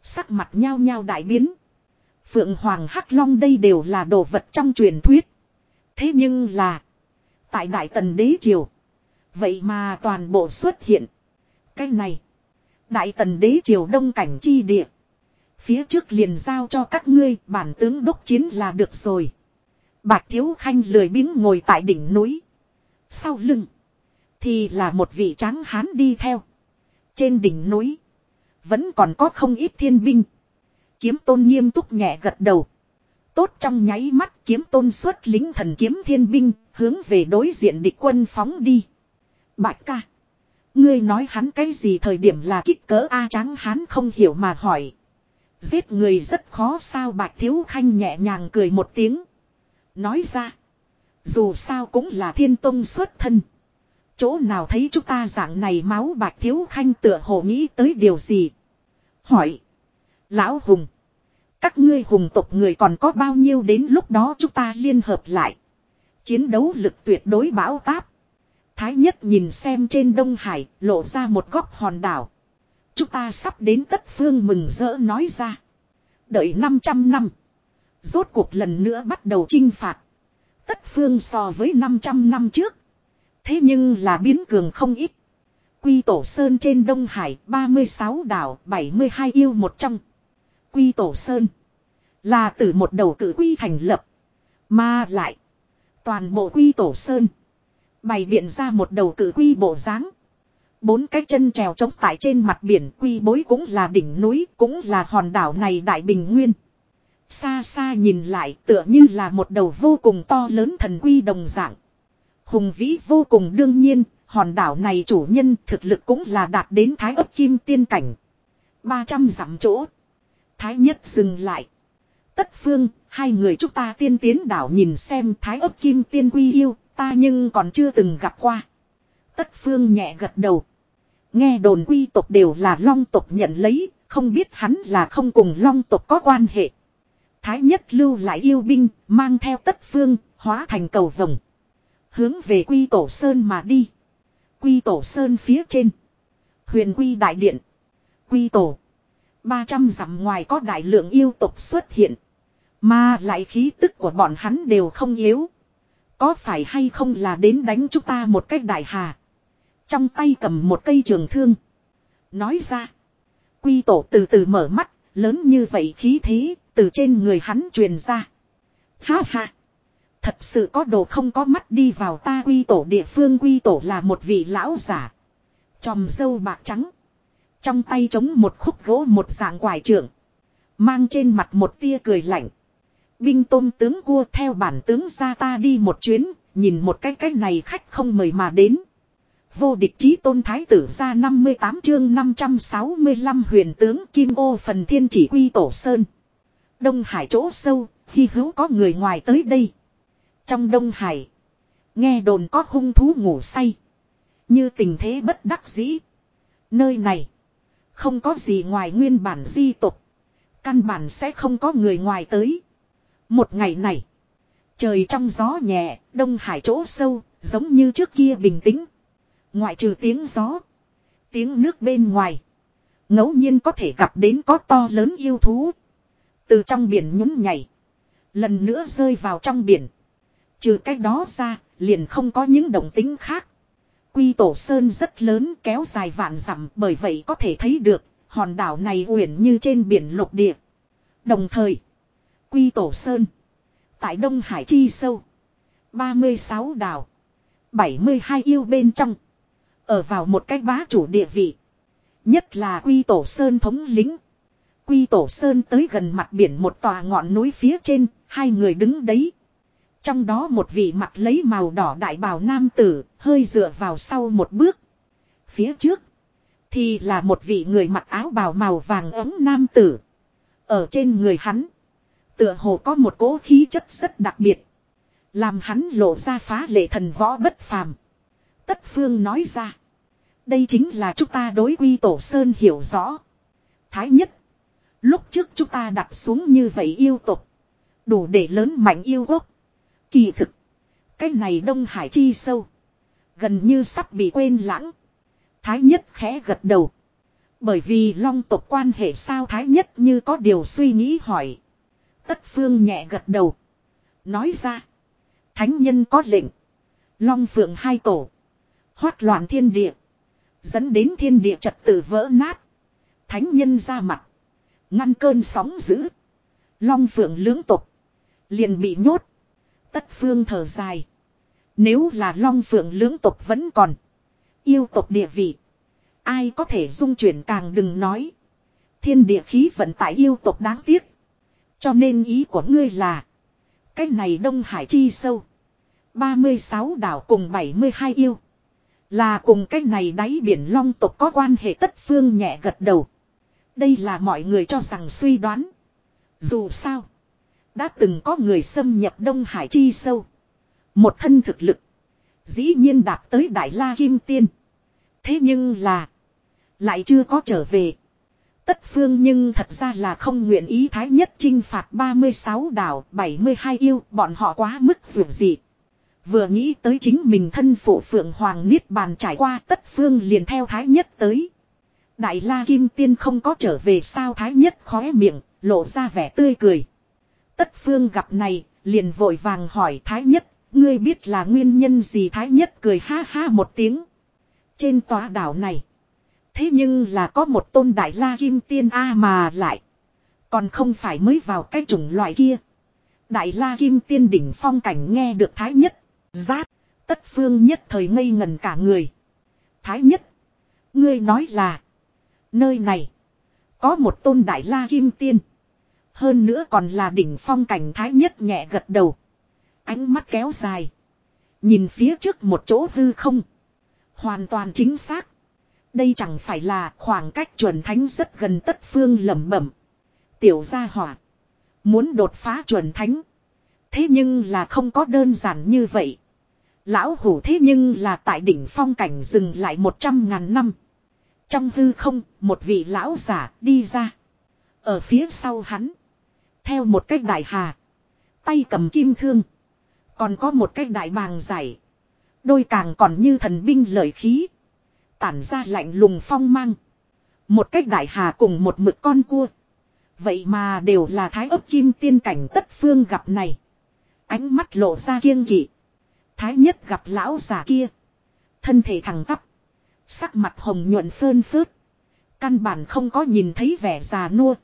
Sắc mặt nhao nhao đại biến. Phượng Hoàng Hắc Long đây đều là đồ vật trong truyền thuyết. Thế nhưng là. Tại Đại Tần Đế Triều. Vậy mà toàn bộ xuất hiện. Cái này. Đại Tần Đế Triều đông cảnh chi địa. Phía trước liền giao cho các ngươi, bản tướng đốc chiến là được rồi. Bạch Thiếu Khanh lười biếng ngồi tại đỉnh núi. Sau lưng. Thì là một vị tráng hán đi theo. Trên đỉnh núi. Vẫn còn có không ít thiên binh. Kiếm tôn nghiêm túc nhẹ gật đầu. Tốt trong nháy mắt kiếm tôn xuất lính thần kiếm thiên binh, hướng về đối diện địch quân phóng đi. Bạch ca. Ngươi nói hắn cái gì thời điểm là kích cỡ A trắng hắn không hiểu mà hỏi. Giết người rất khó sao bạch thiếu khanh nhẹ nhàng cười một tiếng. Nói ra. Dù sao cũng là thiên tông xuất thân. Chỗ nào thấy chúng ta dạng này máu bạch thiếu khanh tựa hồ nghĩ tới điều gì. Hỏi. Lão Hùng. Các ngươi hùng tộc người còn có bao nhiêu đến lúc đó chúng ta liên hợp lại. Chiến đấu lực tuyệt đối bão táp. Thái nhất nhìn xem trên Đông Hải, lộ ra một góc hòn đảo. Chúng ta sắp đến tất phương mừng rỡ nói ra. Đợi 500 năm. Rốt cuộc lần nữa bắt đầu chinh phạt. Tất phương so với 500 năm trước. Thế nhưng là biến cường không ít. Quy Tổ Sơn trên Đông Hải 36 đảo 72 yêu một trong. Quy Tổ Sơn là từ một đầu cử quy thành lập. Mà lại toàn bộ Quy Tổ Sơn bày biện ra một đầu cử quy bộ dáng. Bốn cái chân trèo trống tại trên mặt biển quy bối cũng là đỉnh núi cũng là hòn đảo này đại bình nguyên. Xa xa nhìn lại tựa như là một đầu vô cùng to lớn thần quy đồng dạng. Hùng vĩ vô cùng đương nhiên, hòn đảo này chủ nhân thực lực cũng là đạt đến thái ấp kim tiên cảnh. 300 dặm chỗ. Thái nhất dừng lại. Tất phương, hai người chúng ta tiên tiến đảo nhìn xem thái ấp kim tiên quy yêu, ta nhưng còn chưa từng gặp qua. Tất phương nhẹ gật đầu. Nghe đồn quy tộc đều là long tộc nhận lấy, không biết hắn là không cùng long tộc có quan hệ. Thái nhất lưu lại yêu binh, mang theo tất phương, hóa thành cầu vồng. Hướng về quy tổ sơn mà đi. Quy tổ sơn phía trên. Huyền quy đại điện. Quy tổ. 300 dặm ngoài có đại lượng yêu tộc xuất hiện. Mà lại khí tức của bọn hắn đều không yếu. Có phải hay không là đến đánh chúng ta một cách đại hà. Trong tay cầm một cây trường thương. Nói ra. Quy tổ từ từ mở mắt. Lớn như vậy khí thế. Từ trên người hắn truyền ra. Ha ha. Thật sự có đồ không có mắt đi vào ta quy tổ địa phương, quy tổ là một vị lão giả. Chòm dâu bạc trắng. Trong tay chống một khúc gỗ một dạng quải trưởng. Mang trên mặt một tia cười lạnh. Binh tôm tướng cua theo bản tướng ra ta đi một chuyến. Nhìn một cái cái này khách không mời mà đến. Vô địch chí tôn thái tử ra 58 chương 565 huyền tướng Kim ô phần thiên chỉ quy tổ sơn. Đông Hải chỗ sâu, khi hữu có người ngoài tới đây. Trong Đông Hải, nghe đồn có hung thú ngủ say. Như tình thế bất đắc dĩ. Nơi này, không có gì ngoài nguyên bản di tục. Căn bản sẽ không có người ngoài tới. Một ngày này, trời trong gió nhẹ, Đông Hải chỗ sâu, giống như trước kia bình tĩnh. Ngoại trừ tiếng gió, tiếng nước bên ngoài. ngẫu nhiên có thể gặp đến có to lớn yêu thú. Từ trong biển nhún nhảy. Lần nữa rơi vào trong biển. Trừ cách đó ra, liền không có những động tính khác. Quy tổ sơn rất lớn kéo dài vạn dặm bởi vậy có thể thấy được hòn đảo này uyển như trên biển lục địa. Đồng thời, Quy tổ sơn tại Đông Hải chi sâu, 36 đảo, 72 yêu bên trong, ở vào một cách bá chủ địa vị. Nhất là Quy tổ sơn thống lính. Quy tổ sơn tới gần mặt biển một tòa ngọn núi phía trên, hai người đứng đấy. Trong đó một vị mặt lấy màu đỏ đại bào nam tử, hơi dựa vào sau một bước. Phía trước, thì là một vị người mặc áo bào màu vàng ấm nam tử. Ở trên người hắn, Tựa hồ có một cố khí chất rất đặc biệt. Làm hắn lộ ra phá lệ thần võ bất phàm. Tất phương nói ra. Đây chính là chúng ta đối quy tổ sơn hiểu rõ. Thái nhất. Lúc trước chúng ta đặt xuống như vậy yêu tục. Đủ để lớn mạnh yêu quốc. Kỳ thực. Cái này Đông Hải chi sâu. Gần như sắp bị quên lãng. Thái nhất khẽ gật đầu. Bởi vì long tộc quan hệ sao Thái nhất như có điều suy nghĩ hỏi. Tất phương nhẹ gật đầu. Nói ra. Thánh nhân có lệnh. Long phượng hai tổ. Hoát loạn thiên địa. Dẫn đến thiên địa trật tự vỡ nát. Thánh nhân ra mặt. Ngăn cơn sóng dữ. Long phượng lưỡng tục. Liền bị nhốt. Tất phương thở dài. Nếu là long phượng lưỡng tộc vẫn còn. Yêu tộc địa vị. Ai có thể dung chuyển càng đừng nói. Thiên địa khí vận tại yêu tộc đáng tiếc. Cho nên ý của ngươi là. Cái này Đông Hải chi sâu. 36 đảo cùng 72 yêu. Là cùng cái này đáy biển long tộc có quan hệ tất phương nhẹ gật đầu. Đây là mọi người cho rằng suy đoán. Dù sao. Đã từng có người xâm nhập Đông Hải chi sâu. Một thân thực lực. Dĩ nhiên đạt tới Đại La Kim Tiên. Thế nhưng là. Lại chưa có trở về. Tất phương nhưng thật ra là không nguyện ý thái nhất chinh phạt 36 đảo 72 yêu bọn họ quá mức vượt gì. Vừa nghĩ tới chính mình thân phụ phượng hoàng niết bàn trải qua tất phương liền theo thái nhất tới. Đại la kim tiên không có trở về sao thái nhất khóe miệng, lộ ra vẻ tươi cười. Tất phương gặp này, liền vội vàng hỏi thái nhất, ngươi biết là nguyên nhân gì thái nhất cười ha ha một tiếng. Trên tòa đảo này, thế nhưng là có một tôn đại la kim tiên A mà lại. Còn không phải mới vào cái chủng loại kia. Đại la kim tiên đỉnh phong cảnh nghe được thái nhất Giát, tất phương nhất thời ngây ngần cả người. Thái nhất, ngươi nói là, nơi này, có một tôn đại la kim tiên. Hơn nữa còn là đỉnh phong cảnh thái nhất nhẹ gật đầu. Ánh mắt kéo dài. Nhìn phía trước một chỗ hư không. Hoàn toàn chính xác. Đây chẳng phải là khoảng cách chuẩn thánh rất gần tất phương lẩm bẩm. Tiểu gia hỏa. Muốn đột phá chuẩn thánh. Thế nhưng là không có đơn giản như vậy. Lão hủ thế nhưng là tại đỉnh phong cảnh dừng lại một trăm ngàn năm. Trong hư không, một vị lão giả đi ra. Ở phía sau hắn. Theo một cách đại hà. Tay cầm kim thương. Còn có một cách đại bàng giải. Đôi càng còn như thần binh lợi khí. Tản ra lạnh lùng phong mang. Một cách đại hà cùng một mực con cua. Vậy mà đều là thái ấp kim tiên cảnh tất phương gặp này. Ánh mắt lộ ra kiêng kỵ. Thái nhất gặp lão già kia. Thân thể thẳng tắp. Sắc mặt hồng nhuận phơn phớt. Căn bản không có nhìn thấy vẻ già nua.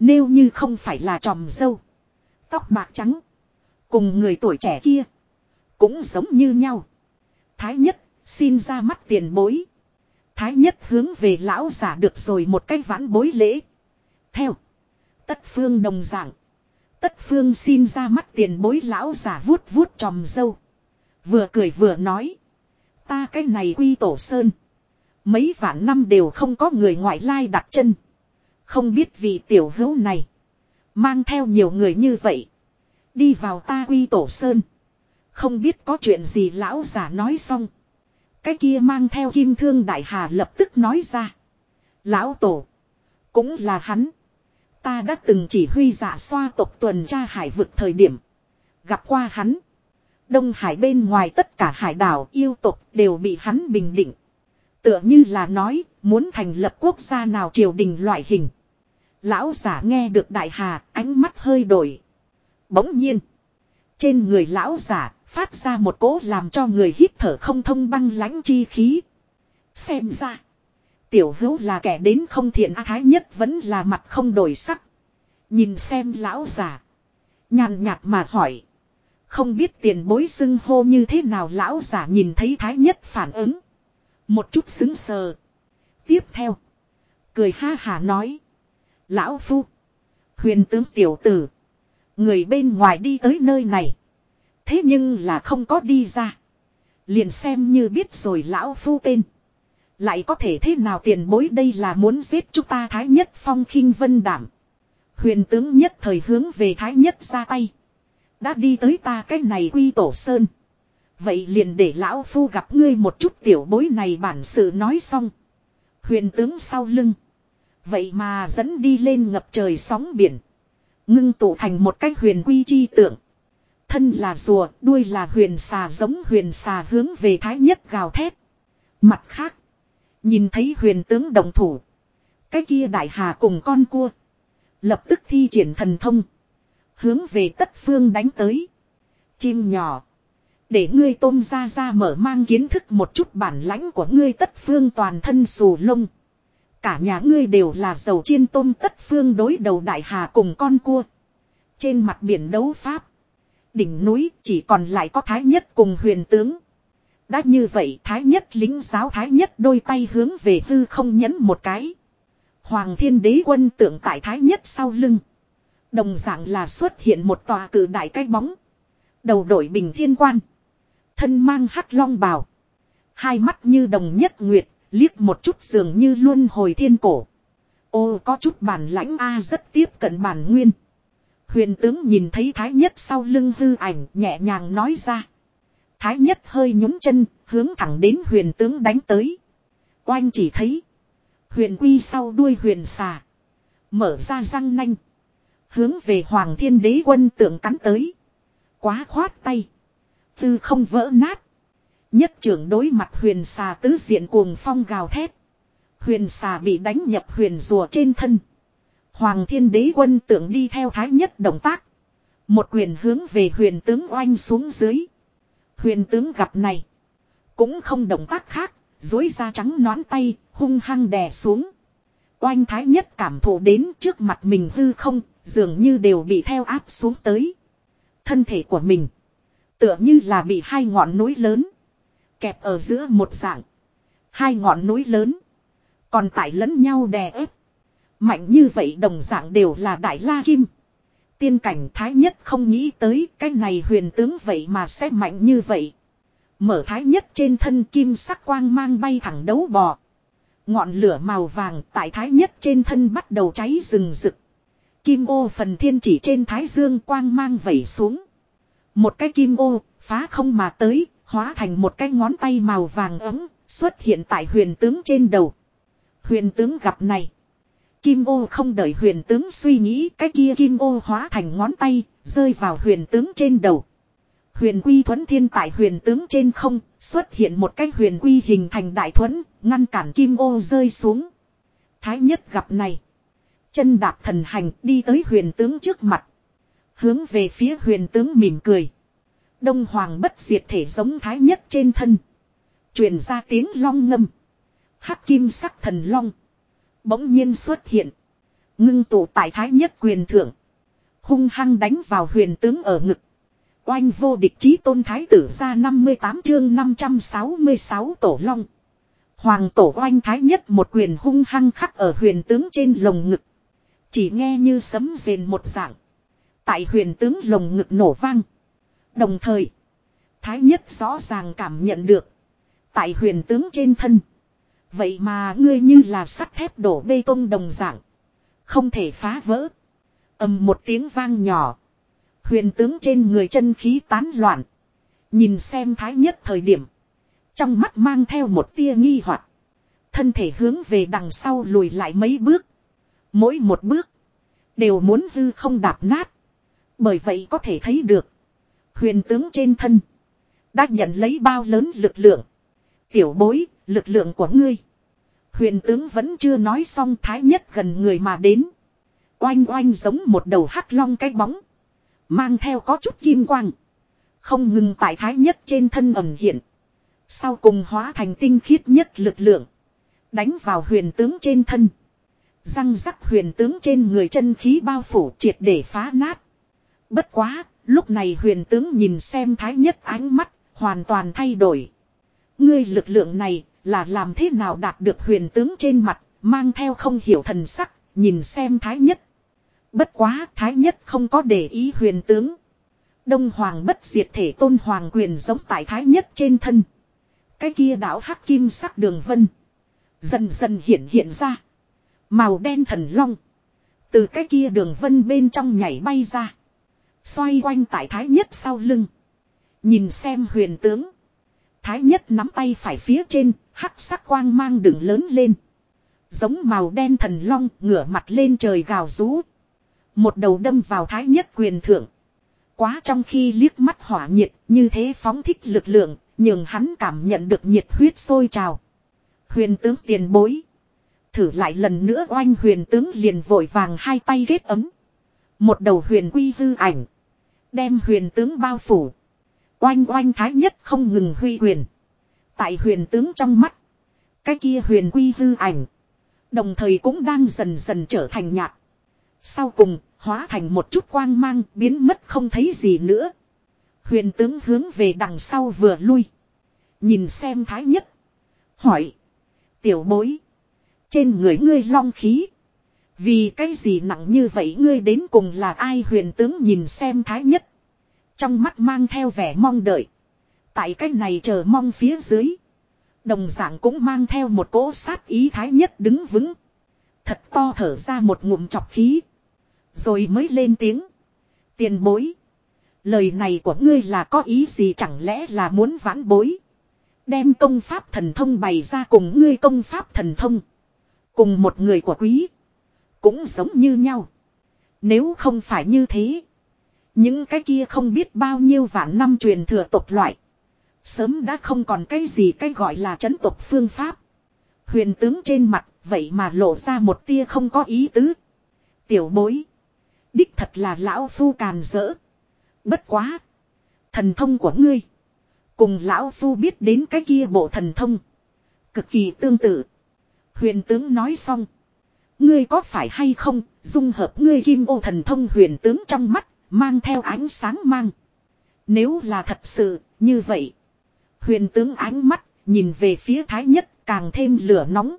Nếu như không phải là tròm dâu. Tóc bạc trắng. Cùng người tuổi trẻ kia. Cũng giống như nhau. Thái nhất, xin ra mắt tiền bối. Thái nhất hướng về lão giả được rồi một cái vãn bối lễ. Theo. Tất phương đồng dạng. Tất phương xin ra mắt tiền bối lão giả vuốt vuốt tròm dâu. Vừa cười vừa nói. Ta cái này quy tổ sơn. Mấy vạn năm đều không có người ngoại lai đặt chân. Không biết vì tiểu hữu này. Mang theo nhiều người như vậy. Đi vào ta quy tổ sơn. Không biết có chuyện gì lão giả nói xong. Cái kia mang theo kim thương đại hà lập tức nói ra. Lão tổ. Cũng là hắn. Ta đã từng chỉ huy giả xoa tộc tuần tra hải vực thời điểm. Gặp qua hắn. Đông Hải bên ngoài tất cả hải đảo yêu tộc đều bị hắn bình định. Tựa như là nói, muốn thành lập quốc gia nào triều đình loại hình. Lão giả nghe được đại hà, ánh mắt hơi đổi. Bỗng nhiên, trên người lão giả phát ra một cỗ làm cho người hít thở không thông băng lãnh chi khí. Xem ra, tiểu hữu là kẻ đến không thiện á thái nhất vẫn là mặt không đổi sắc. Nhìn xem lão giả, nhàn nhạt mà hỏi. Không biết tiền bối xưng hô như thế nào lão giả nhìn thấy thái nhất phản ứng. Một chút xứng sờ. Tiếp theo. Cười ha hà nói. Lão phu. Huyền tướng tiểu tử. Người bên ngoài đi tới nơi này. Thế nhưng là không có đi ra. Liền xem như biết rồi lão phu tên. Lại có thể thế nào tiền bối đây là muốn giết chúng ta thái nhất phong khinh vân đảm. Huyền tướng nhất thời hướng về thái nhất ra tay. Đã đi tới ta cái này quy tổ sơn. Vậy liền để lão phu gặp ngươi một chút tiểu bối này bản sự nói xong. Huyền tướng sau lưng. Vậy mà dẫn đi lên ngập trời sóng biển. Ngưng tụ thành một cái huyền quy chi tượng. Thân là rùa, đuôi là huyền xà giống huyền xà hướng về thái nhất gào thét. Mặt khác. Nhìn thấy huyền tướng đồng thủ. Cái kia đại hà cùng con cua. Lập tức thi triển thần thông. Hướng về tất phương đánh tới. Chim nhỏ. Để ngươi tôm ra ra mở mang kiến thức một chút bản lãnh của ngươi tất phương toàn thân xù lông. Cả nhà ngươi đều là dầu chiên tôm tất phương đối đầu đại hà cùng con cua. Trên mặt biển đấu pháp. Đỉnh núi chỉ còn lại có thái nhất cùng huyền tướng. Đã như vậy thái nhất lính giáo thái nhất đôi tay hướng về hư không nhấn một cái. Hoàng thiên đế quân tượng tại thái nhất sau lưng. Đồng dạng là xuất hiện một tòa cử đại cái bóng. Đầu đội bình thiên quan. Thân mang hắc long bào. Hai mắt như đồng nhất nguyệt, liếc một chút dường như luôn hồi thiên cổ. Ô có chút bản lãnh A rất tiếp cận bản nguyên. Huyền tướng nhìn thấy thái nhất sau lưng hư ảnh nhẹ nhàng nói ra. Thái nhất hơi nhún chân, hướng thẳng đến huyền tướng đánh tới. Oanh chỉ thấy. Huyền quy sau đuôi huyền xà. Mở ra răng nanh. Hướng về hoàng thiên đế quân tượng cắn tới. Quá khoát tay. Tư không vỡ nát. Nhất trưởng đối mặt huyền xà tứ diện cuồng phong gào thét. Huyền xà bị đánh nhập huyền rùa trên thân. Hoàng thiên đế quân tượng đi theo thái nhất động tác. Một quyền hướng về huyền tướng oanh xuống dưới. Huyền tướng gặp này. Cũng không động tác khác. Dối ra trắng nón tay. Hung hăng đè xuống. Oanh thái nhất cảm thụ đến trước mặt mình hư không. Dường như đều bị theo áp xuống tới. Thân thể của mình. Tựa như là bị hai ngọn núi lớn. Kẹp ở giữa một dạng. Hai ngọn núi lớn. Còn tải lẫn nhau đè ép. Mạnh như vậy đồng dạng đều là đại la kim. Tiên cảnh thái nhất không nghĩ tới cái này huyền tướng vậy mà sẽ mạnh như vậy. Mở thái nhất trên thân kim sắc quang mang bay thẳng đấu bò. Ngọn lửa màu vàng tại thái nhất trên thân bắt đầu cháy rừng rực. Kim ô phần thiên chỉ trên thái dương quang mang vẩy xuống. Một cái kim ô phá không mà tới, hóa thành một cái ngón tay màu vàng ấm, xuất hiện tại huyền tướng trên đầu. Huyền tướng gặp này. Kim ô không đợi huyền tướng suy nghĩ cái kia kim ô hóa thành ngón tay, rơi vào huyền tướng trên đầu. Huyền quy thuẫn thiên tại huyền tướng trên không, xuất hiện một cái huyền quy hình thành đại thuẫn, ngăn cản kim ô rơi xuống. Thái nhất gặp này. Chân đạp thần hành đi tới huyền tướng trước mặt. Hướng về phía huyền tướng mỉm cười. Đông hoàng bất diệt thể giống thái nhất trên thân. truyền ra tiếng long ngâm. Hắc kim sắc thần long. Bỗng nhiên xuất hiện. Ngưng tụ tại thái nhất quyền thượng. Hung hăng đánh vào huyền tướng ở ngực. Oanh vô địch chí tôn thái tử ra 58 chương 566 tổ long. Hoàng tổ oanh thái nhất một quyền hung hăng khắc ở huyền tướng trên lồng ngực. Chỉ nghe như sấm rền một dạng. Tại huyền tướng lồng ngực nổ vang. Đồng thời. Thái nhất rõ ràng cảm nhận được. Tại huyền tướng trên thân. Vậy mà ngươi như là sắt thép đổ bê tông đồng dạng. Không thể phá vỡ. ầm một tiếng vang nhỏ. Huyền tướng trên người chân khí tán loạn. Nhìn xem thái nhất thời điểm. Trong mắt mang theo một tia nghi hoặc Thân thể hướng về đằng sau lùi lại mấy bước. Mỗi một bước. Đều muốn hư không đạp nát. Bởi vậy có thể thấy được. Huyền tướng trên thân. Đã nhận lấy bao lớn lực lượng. Tiểu bối, lực lượng của ngươi. Huyền tướng vẫn chưa nói xong thái nhất gần người mà đến. Oanh oanh giống một đầu hắc long cái bóng. Mang theo có chút kim quang. Không ngừng tại thái nhất trên thân ẩm hiện. Sau cùng hóa thành tinh khiết nhất lực lượng. Đánh vào huyền tướng trên thân. Răng rắc huyền tướng trên người chân khí bao phủ triệt để phá nát. Bất quá, lúc này huyền tướng nhìn xem thái nhất ánh mắt, hoàn toàn thay đổi. Ngươi lực lượng này, là làm thế nào đạt được huyền tướng trên mặt, mang theo không hiểu thần sắc, nhìn xem thái nhất. Bất quá, thái nhất không có để ý huyền tướng. Đông hoàng bất diệt thể tôn hoàng quyền giống tại thái nhất trên thân. Cái kia đảo hắc kim sắc đường vân. Dần dần hiện hiện ra. Màu đen thần long. Từ cái kia đường vân bên trong nhảy bay ra. Xoay quanh tại thái nhất sau lưng. Nhìn xem huyền tướng. Thái nhất nắm tay phải phía trên, hắc sắc quang mang đường lớn lên. Giống màu đen thần long ngửa mặt lên trời gào rú. Một đầu đâm vào thái nhất quyền thượng. Quá trong khi liếc mắt hỏa nhiệt như thế phóng thích lực lượng, nhưng hắn cảm nhận được nhiệt huyết sôi trào. Huyền tướng tiền bối. Thử lại lần nữa oanh huyền tướng liền vội vàng hai tay ghét ấm. Một đầu huyền quy hư ảnh. Đem huyền tướng bao phủ. Oanh oanh thái nhất không ngừng huy huyền. Tại huyền tướng trong mắt. Cái kia huyền quy hư ảnh. Đồng thời cũng đang dần dần trở thành nhạt. Sau cùng, hóa thành một chút quang mang, biến mất không thấy gì nữa. Huyền tướng hướng về đằng sau vừa lui. Nhìn xem thái nhất. Hỏi. Tiểu bối. Trên người ngươi long khí. Vì cái gì nặng như vậy ngươi đến cùng là ai huyền tướng nhìn xem thái nhất. Trong mắt mang theo vẻ mong đợi. Tại cái này chờ mong phía dưới. Đồng dạng cũng mang theo một cỗ sát ý thái nhất đứng vững. Thật to thở ra một ngụm chọc khí. Rồi mới lên tiếng. Tiền bối. Lời này của ngươi là có ý gì chẳng lẽ là muốn vãn bối. Đem công pháp thần thông bày ra cùng ngươi công pháp thần thông. Cùng một người của quý. Cũng giống như nhau. Nếu không phải như thế. Những cái kia không biết bao nhiêu vạn năm truyền thừa tộc loại. Sớm đã không còn cái gì cái gọi là chấn tộc phương pháp. Huyền tướng trên mặt, vậy mà lộ ra một tia không có ý tứ. Tiểu bối. Đích thật là lão phu càn rỡ. Bất quá. Thần thông của ngươi. Cùng lão phu biết đến cái kia bộ thần thông. Cực kỳ tương tự. Huyền tướng nói xong. Ngươi có phải hay không, dung hợp ngươi kim ô thần thông huyền tướng trong mắt, mang theo ánh sáng mang. Nếu là thật sự, như vậy. Huyền tướng ánh mắt, nhìn về phía thái nhất, càng thêm lửa nóng.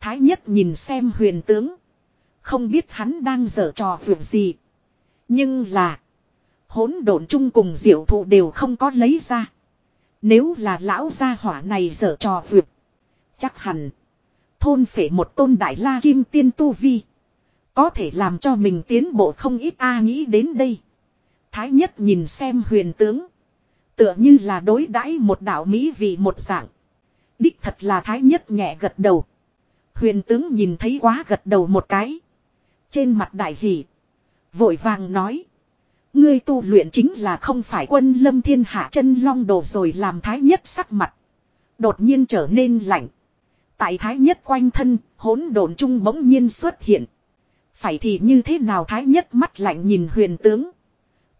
Thái nhất nhìn xem huyền tướng. Không biết hắn đang dở trò việc gì. Nhưng là. hỗn độn chung cùng diệu thụ đều không có lấy ra. Nếu là lão gia hỏa này dở trò việc. Chắc hẳn. Thôn phể một tôn đại la kim tiên tu vi. Có thể làm cho mình tiến bộ không ít a nghĩ đến đây. Thái nhất nhìn xem huyền tướng. Tựa như là đối đãi một đạo Mỹ vì một dạng. Đích thật là thái nhất nhẹ gật đầu. Huyền tướng nhìn thấy quá gật đầu một cái. Trên mặt đại hỷ. Vội vàng nói. Ngươi tu luyện chính là không phải quân lâm thiên hạ chân long đồ rồi làm thái nhất sắc mặt. Đột nhiên trở nên lạnh. Tại thái nhất quanh thân, hỗn độn trung bỗng nhiên xuất hiện. Phải thì như thế nào thái nhất mắt lạnh nhìn huyền tướng.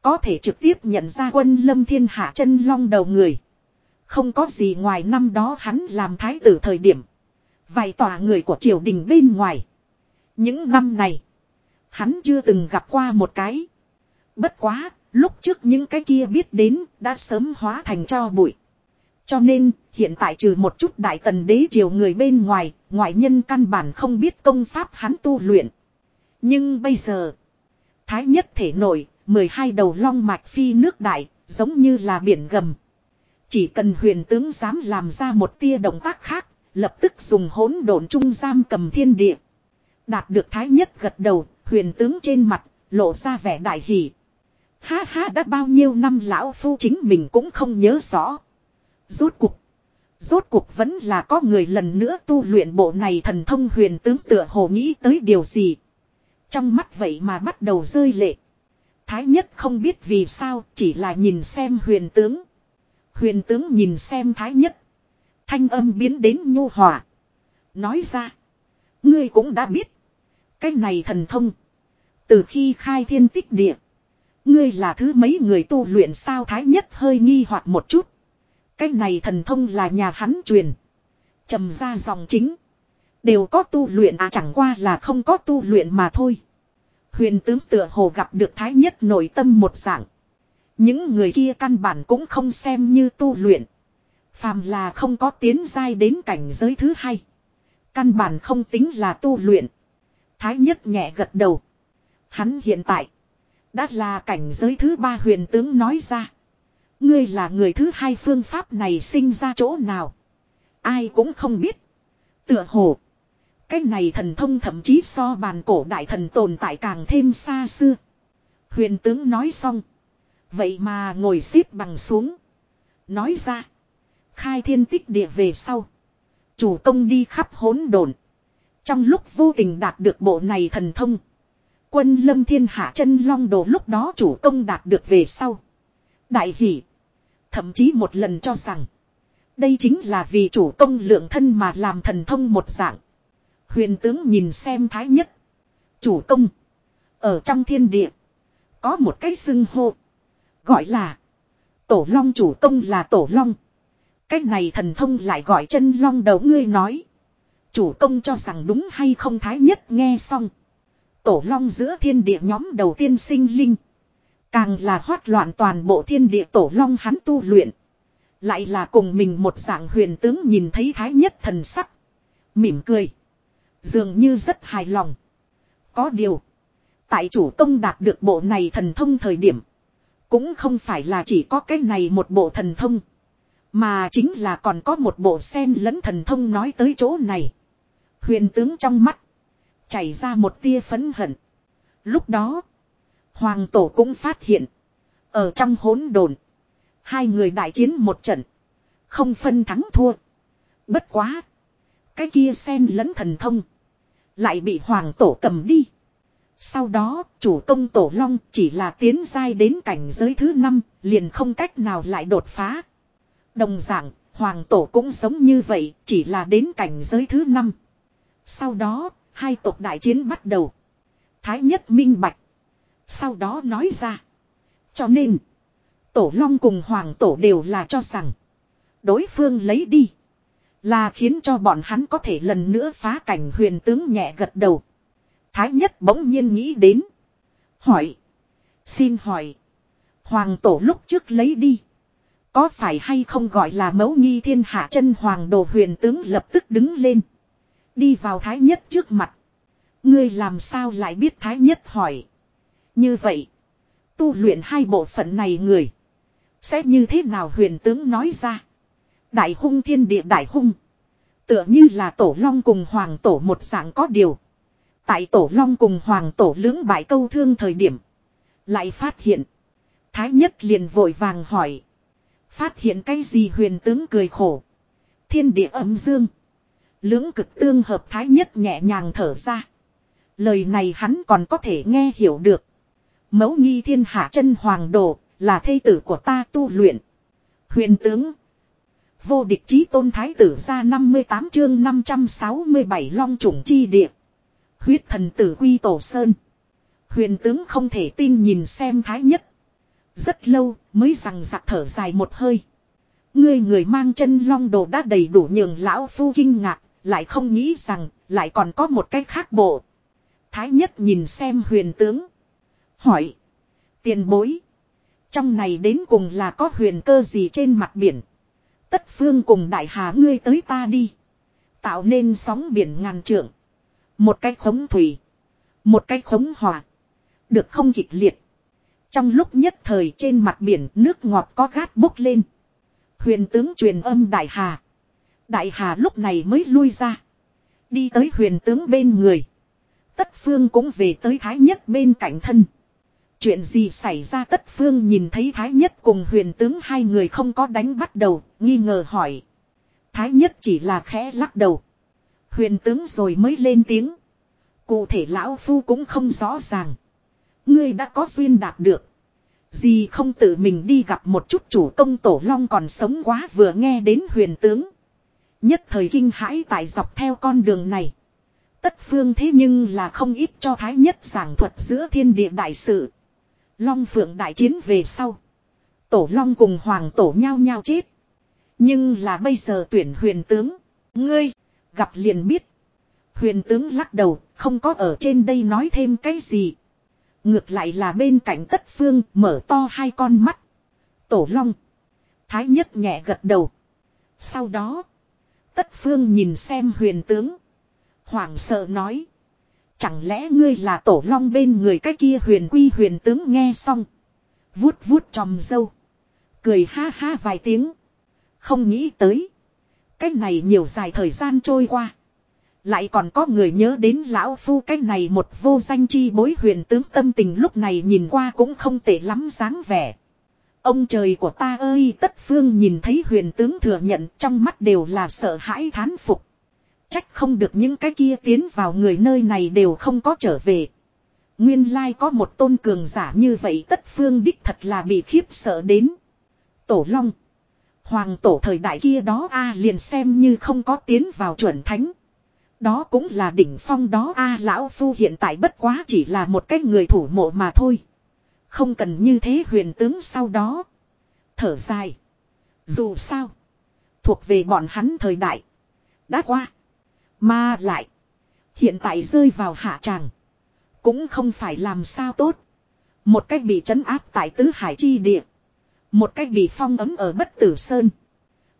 Có thể trực tiếp nhận ra quân lâm thiên hạ chân long đầu người. Không có gì ngoài năm đó hắn làm thái tử thời điểm. Vài tòa người của triều đình bên ngoài. Những năm này. Hắn chưa từng gặp qua một cái. Bất quá, lúc trước những cái kia biết đến đã sớm hóa thành cho bụi. Cho nên, hiện tại trừ một chút đại tần đế triều người bên ngoài, ngoại nhân căn bản không biết công pháp hắn tu luyện. Nhưng bây giờ, thái nhất thể nổi, 12 đầu long mạch phi nước đại, giống như là biển gầm. Chỉ cần huyền tướng dám làm ra một tia động tác khác, lập tức dùng hỗn độn trung giam cầm thiên địa. Đạt được thái nhất gật đầu, huyền tướng trên mặt, lộ ra vẻ đại hỷ. Ha ha đã bao nhiêu năm lão phu chính mình cũng không nhớ rõ. Rốt cục. Rốt cục vẫn là có người lần nữa tu luyện bộ này thần thông huyền tướng tựa hồ nghĩ tới điều gì. Trong mắt vậy mà bắt đầu rơi lệ. Thái nhất không biết vì sao, chỉ là nhìn xem huyền tướng. Huyền tướng nhìn xem thái nhất. Thanh âm biến đến nhu hòa. Nói ra. Ngươi cũng đã biết. Cái này thần thông. Từ khi khai thiên tích địa. Ngươi là thứ mấy người tu luyện sao thái nhất hơi nghi hoặc một chút. Cái này thần thông là nhà hắn truyền. trầm ra dòng chính. Đều có tu luyện à chẳng qua là không có tu luyện mà thôi. Huyền tướng tựa hồ gặp được thái nhất nội tâm một dạng. Những người kia căn bản cũng không xem như tu luyện. Phàm là không có tiến giai đến cảnh giới thứ hai. Căn bản không tính là tu luyện. Thái nhất nhẹ gật đầu. Hắn hiện tại. Đã là cảnh giới thứ ba huyền tướng nói ra. Ngươi là người thứ hai phương pháp này sinh ra chỗ nào. Ai cũng không biết. Tựa hồ. Cái này thần thông thậm chí so bàn cổ đại thần tồn tại càng thêm xa xưa. Huyền tướng nói xong. Vậy mà ngồi xếp bằng xuống. Nói ra. Khai thiên tích địa về sau. Chủ công đi khắp hỗn độn. Trong lúc vô tình đạt được bộ này thần thông. Quân lâm thiên hạ chân long đồ lúc đó chủ công đạt được về sau. Đại hỷ. Thậm chí một lần cho rằng. Đây chính là vì chủ công lượng thân mà làm thần thông một dạng. Huyền tướng nhìn xem thái nhất. Chủ công. Ở trong thiên địa. Có một cái xưng hô. Gọi là. Tổ long chủ công là tổ long. Cái này thần thông lại gọi chân long đầu ngươi nói. Chủ công cho rằng đúng hay không thái nhất nghe xong. Tổ long giữa thiên địa nhóm đầu tiên sinh linh. Càng là hoát loạn toàn bộ thiên địa tổ long hắn tu luyện. Lại là cùng mình một dạng huyền tướng nhìn thấy thái nhất thần sắc. Mỉm cười. Dường như rất hài lòng. Có điều. Tại chủ công đạt được bộ này thần thông thời điểm. Cũng không phải là chỉ có cái này một bộ thần thông. Mà chính là còn có một bộ sen lẫn thần thông nói tới chỗ này. Huyền tướng trong mắt. Chảy ra một tia phấn hận. Lúc đó. Hoàng tổ cũng phát hiện. Ở trong hỗn đồn. Hai người đại chiến một trận. Không phân thắng thua. Bất quá. Cái kia sen lẫn thần thông. Lại bị hoàng tổ cầm đi. Sau đó, chủ công tổ long chỉ là tiến giai đến cảnh giới thứ năm liền không cách nào lại đột phá. Đồng dạng, hoàng tổ cũng giống như vậy, chỉ là đến cảnh giới thứ năm Sau đó, hai tộc đại chiến bắt đầu. Thái nhất minh bạch. Sau đó nói ra. Cho nên, tổ long cùng hoàng tổ đều là cho rằng. Đối phương lấy đi. Là khiến cho bọn hắn có thể lần nữa phá cảnh huyền tướng nhẹ gật đầu. Thái nhất bỗng nhiên nghĩ đến. Hỏi. Xin hỏi. Hoàng tổ lúc trước lấy đi. Có phải hay không gọi là mẫu nghi thiên hạ chân hoàng đồ huyền tướng lập tức đứng lên. Đi vào thái nhất trước mặt. Ngươi làm sao lại biết thái nhất hỏi. Như vậy. Tu luyện hai bộ phận này người. Sẽ như thế nào huyền tướng nói ra. Đại hung thiên địa đại hung. Tựa như là tổ long cùng hoàng tổ một dạng có điều. Tại tổ long cùng hoàng tổ lưỡng bại câu thương thời điểm. Lại phát hiện. Thái nhất liền vội vàng hỏi. Phát hiện cái gì huyền tướng cười khổ. Thiên địa âm dương. Lưỡng cực tương hợp thái nhất nhẹ nhàng thở ra. Lời này hắn còn có thể nghe hiểu được. Mẫu nghi thiên hạ chân hoàng đồ là thây tử của ta tu luyện. Huyền tướng. Vô địch chí tôn thái tử ra 58 chương 567 long trùng chi địa. Huyết thần tử quy tổ sơn. Huyền tướng không thể tin nhìn xem thái nhất. Rất lâu mới rằng giặc thở dài một hơi. Ngươi người mang chân long đồ đã đầy đủ nhường lão phu kinh ngạc, lại không nghĩ rằng lại còn có một cách khác bộ. Thái nhất nhìn xem huyền tướng. Hỏi. Tiền bối. Trong này đến cùng là có huyền cơ gì trên mặt biển. Tất phương cùng đại hà ngươi tới ta đi. Tạo nên sóng biển ngàn trượng. Một cái khống thủy. Một cái khống hỏa. Được không kịch liệt. Trong lúc nhất thời trên mặt biển nước ngọt có gát bốc lên. Huyền tướng truyền âm đại hà. Đại hà lúc này mới lui ra. Đi tới huyền tướng bên người. Tất phương cũng về tới thái nhất bên cạnh thân. Chuyện gì xảy ra tất phương nhìn thấy thái nhất cùng huyền tướng hai người không có đánh bắt đầu, nghi ngờ hỏi. Thái nhất chỉ là khẽ lắc đầu. Huyền tướng rồi mới lên tiếng. Cụ thể lão phu cũng không rõ ràng. Ngươi đã có duyên đạt được. Gì không tự mình đi gặp một chút chủ công tổ long còn sống quá vừa nghe đến huyền tướng. Nhất thời kinh hãi tại dọc theo con đường này. Tất phương thế nhưng là không ít cho thái nhất giảng thuật giữa thiên địa đại sự. Long phượng đại chiến về sau. Tổ long cùng hoàng tổ nhau nhau chết. Nhưng là bây giờ tuyển huyền tướng. Ngươi, gặp liền biết. Huyền tướng lắc đầu, không có ở trên đây nói thêm cái gì. Ngược lại là bên cạnh tất phương mở to hai con mắt. Tổ long. Thái nhất nhẹ gật đầu. Sau đó. Tất phương nhìn xem huyền tướng. Hoàng sợ nói. Chẳng lẽ ngươi là tổ long bên người cái kia huyền quy huyền tướng nghe xong. Vuốt vuốt tròm dâu. Cười ha ha vài tiếng. Không nghĩ tới. Cái này nhiều dài thời gian trôi qua. Lại còn có người nhớ đến lão phu cái này một vô danh chi bối huyền tướng tâm tình lúc này nhìn qua cũng không tệ lắm dáng vẻ. Ông trời của ta ơi, tất phương nhìn thấy huyền tướng thừa nhận trong mắt đều là sợ hãi thán phục. Trách không được những cái kia tiến vào người nơi này đều không có trở về. Nguyên lai có một tôn cường giả như vậy tất phương đích thật là bị khiếp sợ đến. Tổ Long. Hoàng tổ thời đại kia đó a à, liền xem như không có tiến vào chuẩn thánh. Đó cũng là đỉnh phong đó a à, lão phu hiện tại bất quá chỉ là một cái người thủ mộ mà thôi. Không cần như thế huyền tướng sau đó. Thở dài. Dù sao. Thuộc về bọn hắn thời đại. Đã qua. Mà lại. Hiện tại rơi vào hạ tràng. Cũng không phải làm sao tốt. Một cách bị trấn áp tại tứ hải chi địa. Một cách bị phong ấm ở bất tử sơn.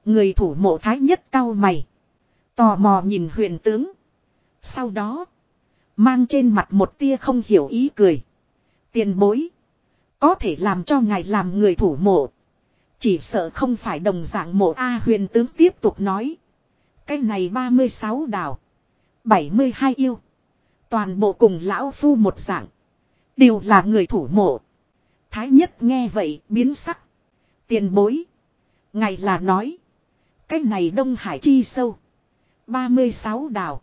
Người thủ mộ thái nhất cao mày. Tò mò nhìn huyền tướng. Sau đó. Mang trên mặt một tia không hiểu ý cười. Tiền bối. Có thể làm cho ngài làm người thủ mộ. Chỉ sợ không phải đồng dạng mộ A huyền tướng tiếp tục nói. Cái này 36 đảo. 72 yêu. Toàn bộ cùng lão phu một dạng. Đều là người thủ mộ. Thái nhất nghe vậy biến sắc. Tiền bối. Ngài là nói. Cái này Đông Hải chi sâu. 36 đảo.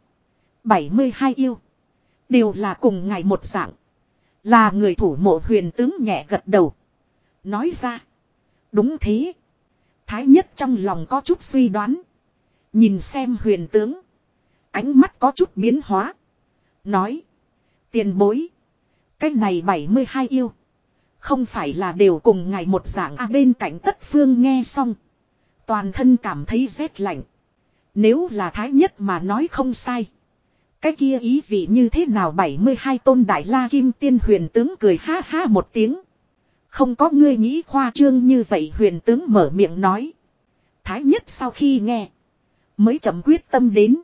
72 yêu. Đều là cùng ngài một dạng. Là người thủ mộ huyền tướng nhẹ gật đầu. Nói ra. Đúng thế. Thái nhất trong lòng có chút suy đoán. Nhìn xem huyền tướng. Ánh mắt có chút biến hóa. Nói. Tiền bối. Cái này 72 yêu. Không phải là đều cùng ngày một dạng à bên cạnh tất phương nghe xong. Toàn thân cảm thấy rét lạnh. Nếu là thái nhất mà nói không sai. Cái kia ý vị như thế nào 72 tôn đại la kim tiên huyền tướng cười ha ha một tiếng. Không có ngươi nghĩ khoa trương như vậy huyền tướng mở miệng nói. Thái nhất sau khi nghe. Mới chậm quyết tâm đến.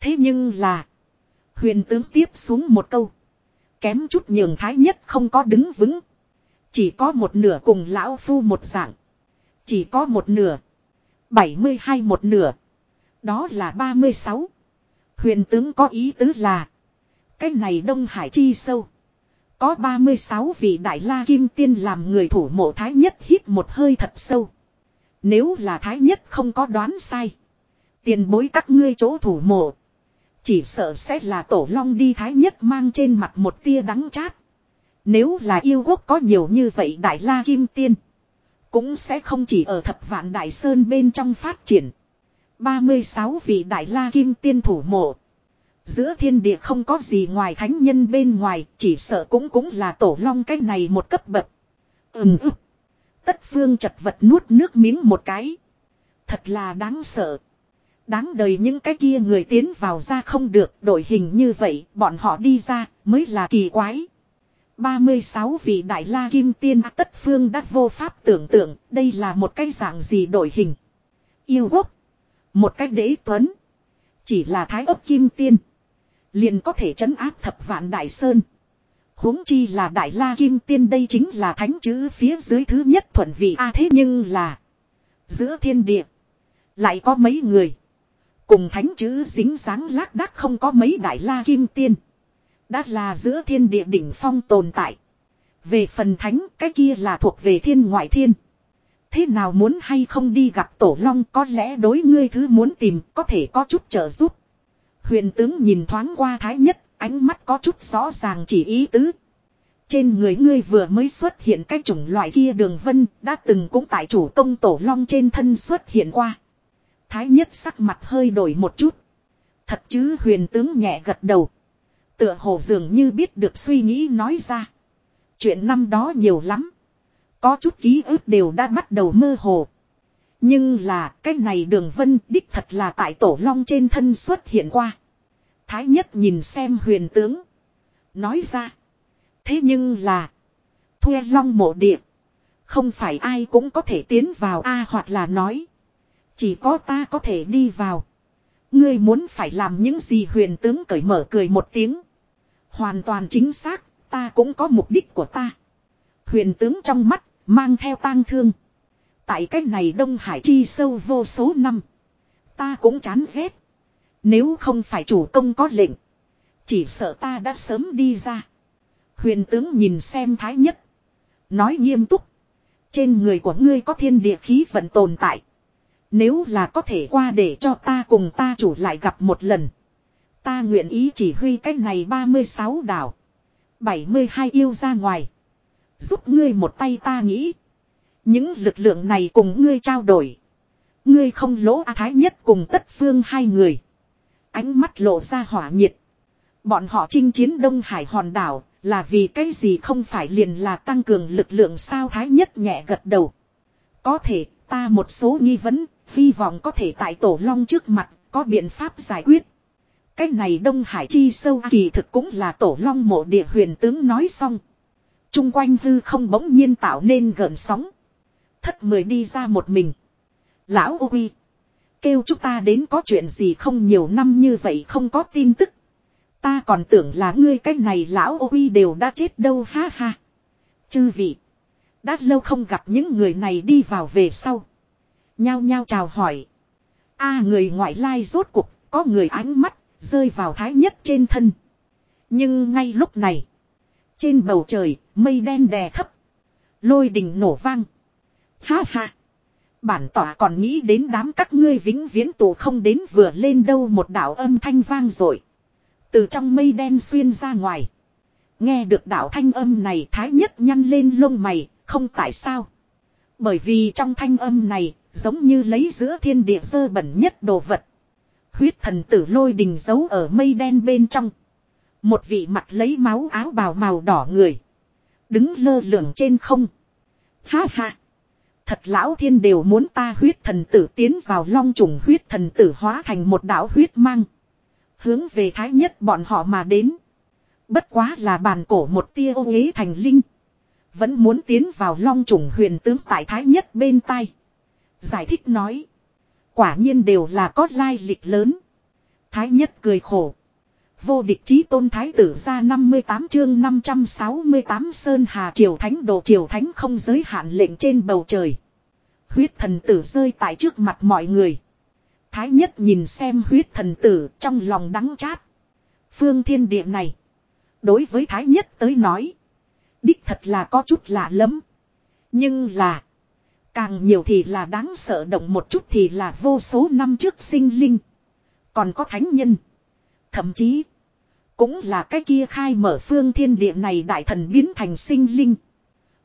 Thế nhưng là. Huyền tướng tiếp xuống một câu. Kém chút nhường thái nhất không có đứng vững. Chỉ có một nửa cùng lão phu một dạng. Chỉ có một nửa. 72 một nửa. Đó là 36. Huyền tướng có ý tứ là. Cái này Đông Hải chi sâu. Có 36 vị đại la kim tiên làm người thủ mộ thái nhất hít một hơi thật sâu. Nếu là thái nhất không có đoán sai. Tiền bối các ngươi chỗ thủ mộ. Chỉ sợ sẽ là tổ long đi thái nhất mang trên mặt một tia đắng chát. Nếu là yêu quốc có nhiều như vậy đại la kim tiên. Cũng sẽ không chỉ ở thập vạn đại sơn bên trong phát triển. 36 vị đại la kim tiên thủ mộ. Giữa thiên địa không có gì ngoài thánh nhân bên ngoài, chỉ sợ cũng cũng là tổ long cái này một cấp bậc. Ừm ức. Tất phương chật vật nuốt nước miếng một cái. Thật là đáng sợ. Đáng đời những cái kia người tiến vào ra không được đổi hình như vậy, bọn họ đi ra mới là kỳ quái. 36 vị đại la kim tiên tất phương đã vô pháp tưởng tượng đây là một cái dạng gì đổi hình. Yêu quốc. Một cách đế tuấn. Chỉ là thái ấp kim tiên. Liền có thể trấn áp thập vạn đại sơn. huống chi là đại la kim tiên đây chính là thánh chữ phía dưới thứ nhất thuận vị a thế nhưng là. Giữa thiên địa. Lại có mấy người. Cùng thánh chữ dính dáng lác đác không có mấy đại la kim tiên. Đã là giữa thiên địa đỉnh phong tồn tại. Về phần thánh cái kia là thuộc về thiên ngoại thiên. Thế nào muốn hay không đi gặp tổ long có lẽ đối ngươi thứ muốn tìm có thể có chút trợ giúp. Huyền tướng nhìn thoáng qua thái nhất, ánh mắt có chút rõ ràng chỉ ý tứ. Trên người ngươi vừa mới xuất hiện cái chủng loại kia đường vân, đã từng cũng tại chủ công tổ long trên thân xuất hiện qua. Thái nhất sắc mặt hơi đổi một chút. Thật chứ huyền tướng nhẹ gật đầu. Tựa hồ dường như biết được suy nghĩ nói ra. Chuyện năm đó nhiều lắm. Có chút ký ức đều đã bắt đầu mơ hồ. Nhưng là, cái này đường vân đích thật là tại tổ long trên thân xuất hiện qua. Thái nhất nhìn xem huyền tướng. Nói ra. Thế nhưng là. Thuê long mộ địa. Không phải ai cũng có thể tiến vào a hoặc là nói. Chỉ có ta có thể đi vào. Ngươi muốn phải làm những gì huyền tướng cởi mở cười một tiếng. Hoàn toàn chính xác, ta cũng có mục đích của ta. Huyền tướng trong mắt, mang theo tang thương. Tại cách này Đông Hải chi sâu vô số năm. Ta cũng chán ghét. Nếu không phải chủ công có lệnh. Chỉ sợ ta đã sớm đi ra. Huyền tướng nhìn xem thái nhất. Nói nghiêm túc. Trên người của ngươi có thiên địa khí vận tồn tại. Nếu là có thể qua để cho ta cùng ta chủ lại gặp một lần. Ta nguyện ý chỉ huy cách này 36 đảo. 72 yêu ra ngoài. Giúp ngươi một tay ta nghĩ. Những lực lượng này cùng ngươi trao đổi. Ngươi không lỗ A Thái nhất cùng tất phương hai người. Ánh mắt lộ ra hỏa nhiệt. Bọn họ chinh chiến Đông Hải hòn đảo là vì cái gì không phải liền là tăng cường lực lượng sao Thái nhất nhẹ gật đầu. Có thể ta một số nghi vấn, hy vọng có thể tại tổ long trước mặt, có biện pháp giải quyết. Cái này Đông Hải chi sâu kỳ thực cũng là tổ long mộ địa huyền tướng nói xong. Trung quanh hư không bỗng nhiên tạo nên gợn sóng. Thất mười đi ra một mình. Lão ô uy. Kêu chúng ta đến có chuyện gì không nhiều năm như vậy không có tin tức. Ta còn tưởng là ngươi cái này lão ô uy đều đã chết đâu, ha ha. Chư vị. Đã lâu không gặp những người này đi vào về sau. Nhao nhao chào hỏi. a người ngoại lai rốt cục có người ánh mắt rơi vào thái nhất trên thân. Nhưng ngay lúc này. Trên bầu trời mây đen đè thấp. Lôi đình nổ vang. Ha ha. Bản tỏa còn nghĩ đến đám các ngươi vĩnh viễn tù không đến vừa lên đâu một đạo âm thanh vang rồi. Từ trong mây đen xuyên ra ngoài. Nghe được đạo thanh âm này thái nhất nhăn lên lông mày, không tại sao. Bởi vì trong thanh âm này, giống như lấy giữa thiên địa dơ bẩn nhất đồ vật. Huyết thần tử lôi đình giấu ở mây đen bên trong. Một vị mặt lấy máu áo bào màu đỏ người. Đứng lơ lửng trên không. Ha ha. Thật lão thiên đều muốn ta huyết thần tử tiến vào long trùng huyết thần tử hóa thành một đạo huyết mang. Hướng về thái nhất bọn họ mà đến. Bất quá là bàn cổ một tia ô ế thành linh. Vẫn muốn tiến vào long trùng huyền tướng tại thái nhất bên tai. Giải thích nói. Quả nhiên đều là có lai lịch lớn. Thái nhất cười khổ. Vô địch chí tôn thái tử ra 58 chương 568 Sơn Hà Triều Thánh Đồ Triều Thánh không giới hạn lệnh trên bầu trời. Huyết thần tử rơi tại trước mặt mọi người. Thái nhất nhìn xem huyết thần tử trong lòng đắng chát. Phương thiên địa này. Đối với thái nhất tới nói. Đích thật là có chút lạ lắm. Nhưng là. Càng nhiều thì là đáng sợ động một chút thì là vô số năm trước sinh linh. Còn có thánh nhân. Thậm chí. Cũng là cái kia khai mở phương thiên địa này đại thần biến thành sinh linh.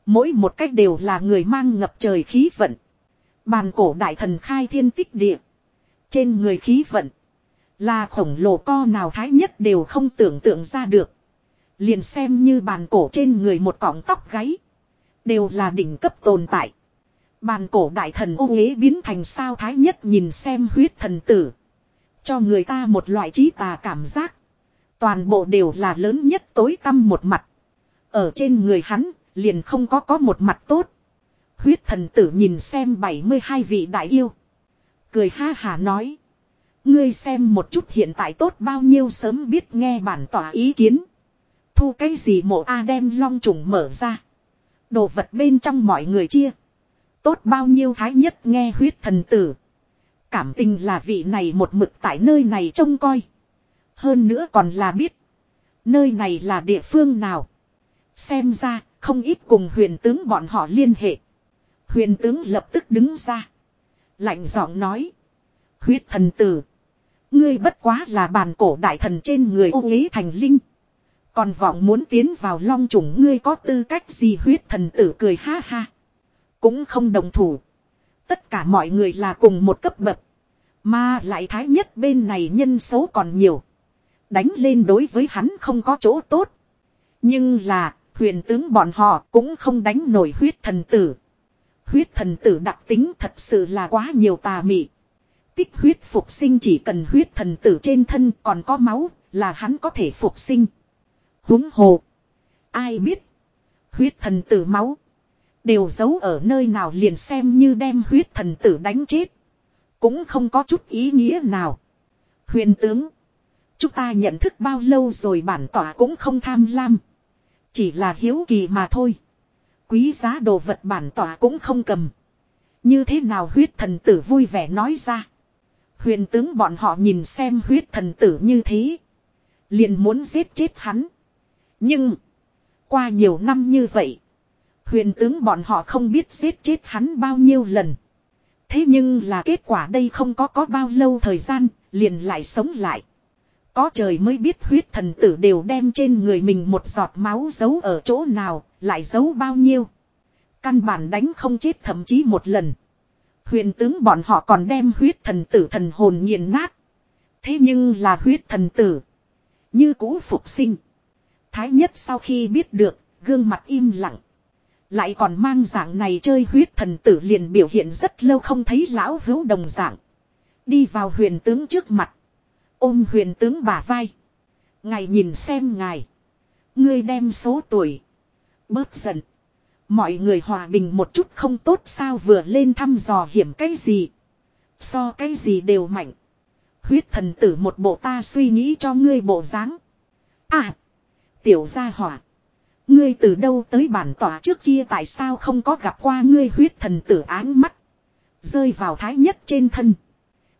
Mỗi một cách đều là người mang ngập trời khí vận. Bàn cổ đại thần khai thiên tích địa. Trên người khí vận. Là khổng lồ co nào thái nhất đều không tưởng tượng ra được. Liền xem như bàn cổ trên người một cọng tóc gáy. Đều là đỉnh cấp tồn tại. Bàn cổ đại thần ô ghế biến thành sao thái nhất nhìn xem huyết thần tử. Cho người ta một loại trí tà cảm giác. Toàn bộ đều là lớn nhất tối tăm một mặt. Ở trên người hắn, liền không có có một mặt tốt. Huyết thần tử nhìn xem 72 vị đại yêu. Cười ha hà nói. Ngươi xem một chút hiện tại tốt bao nhiêu sớm biết nghe bản tỏa ý kiến. Thu cái gì mộ A đem long trùng mở ra. Đồ vật bên trong mọi người chia. Tốt bao nhiêu thái nhất nghe huyết thần tử. Cảm tình là vị này một mực tại nơi này trông coi. Hơn nữa còn là biết. Nơi này là địa phương nào. Xem ra, không ít cùng huyền tướng bọn họ liên hệ. Huyền tướng lập tức đứng ra. Lạnh giọng nói. Huyết thần tử. Ngươi bất quá là bàn cổ đại thần trên người ô ghế thành linh. Còn vọng muốn tiến vào long trùng, ngươi có tư cách gì huyết thần tử cười ha ha. Cũng không đồng thủ. Tất cả mọi người là cùng một cấp bậc. Mà lại thái nhất bên này nhân số còn nhiều. Đánh lên đối với hắn không có chỗ tốt. Nhưng là, huyền tướng bọn họ cũng không đánh nổi huyết thần tử. Huyết thần tử đặc tính thật sự là quá nhiều tà mị. Tích huyết phục sinh chỉ cần huyết thần tử trên thân còn có máu là hắn có thể phục sinh. Húng hồ. Ai biết. Huyết thần tử máu. Đều giấu ở nơi nào liền xem như đem huyết thần tử đánh chết. Cũng không có chút ý nghĩa nào. Huyền tướng. Chúng ta nhận thức bao lâu rồi bản tỏa cũng không tham lam. Chỉ là hiếu kỳ mà thôi. Quý giá đồ vật bản tỏa cũng không cầm. Như thế nào huyết thần tử vui vẻ nói ra. Huyền tướng bọn họ nhìn xem huyết thần tử như thế. Liền muốn giết chết hắn. Nhưng. Qua nhiều năm như vậy. Huyền tướng bọn họ không biết giết chết hắn bao nhiêu lần. Thế nhưng là kết quả đây không có có bao lâu thời gian, liền lại sống lại. Có trời mới biết huyết thần tử đều đem trên người mình một giọt máu giấu ở chỗ nào, lại giấu bao nhiêu. Căn bản đánh không chết thậm chí một lần. Huyền tướng bọn họ còn đem huyết thần tử thần hồn nghiền nát. Thế nhưng là huyết thần tử. Như cũ phục sinh. Thái nhất sau khi biết được, gương mặt im lặng. Lại còn mang dạng này chơi huyết thần tử liền biểu hiện rất lâu không thấy lão hữu đồng dạng. Đi vào huyền tướng trước mặt. Ôm huyền tướng bả vai. Ngài nhìn xem ngài. Ngươi đem số tuổi. Bớt giận. Mọi người hòa bình một chút không tốt sao vừa lên thăm dò hiểm cái gì. So cái gì đều mạnh. Huyết thần tử một bộ ta suy nghĩ cho ngươi bộ dáng. À. Tiểu gia hỏa. Ngươi từ đâu tới bản tỏa trước kia tại sao không có gặp qua ngươi huyết thần tử áng mắt. Rơi vào thái nhất trên thân.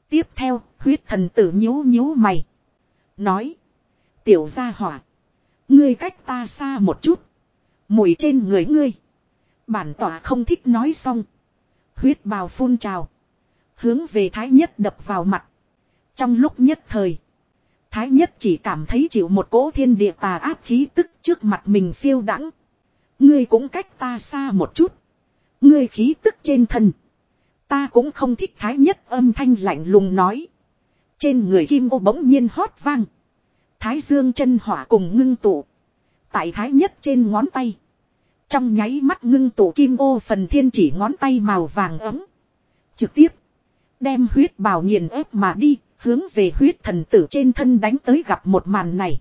Tiếp theo, huyết thần tử nhíu nhíu mày. Nói. Tiểu gia hỏa. Ngươi cách ta xa một chút. Mùi trên người ngươi. Bản tỏa không thích nói xong. Huyết bào phun trào. Hướng về thái nhất đập vào mặt. Trong lúc nhất thời. Thái nhất chỉ cảm thấy chịu một cỗ thiên địa tà áp khí tức trước mặt mình phiêu đắng. Ngươi cũng cách ta xa một chút. Ngươi khí tức trên thân. Ta cũng không thích thái nhất âm thanh lạnh lùng nói. Trên người kim ô bỗng nhiên hót vang. Thái dương chân hỏa cùng ngưng tụ. Tại thái nhất trên ngón tay. Trong nháy mắt ngưng tụ kim ô phần thiên chỉ ngón tay màu vàng ấm. Trực tiếp. Đem huyết bào nghiền ép mà đi. Hướng về huyết thần tử trên thân đánh tới gặp một màn này.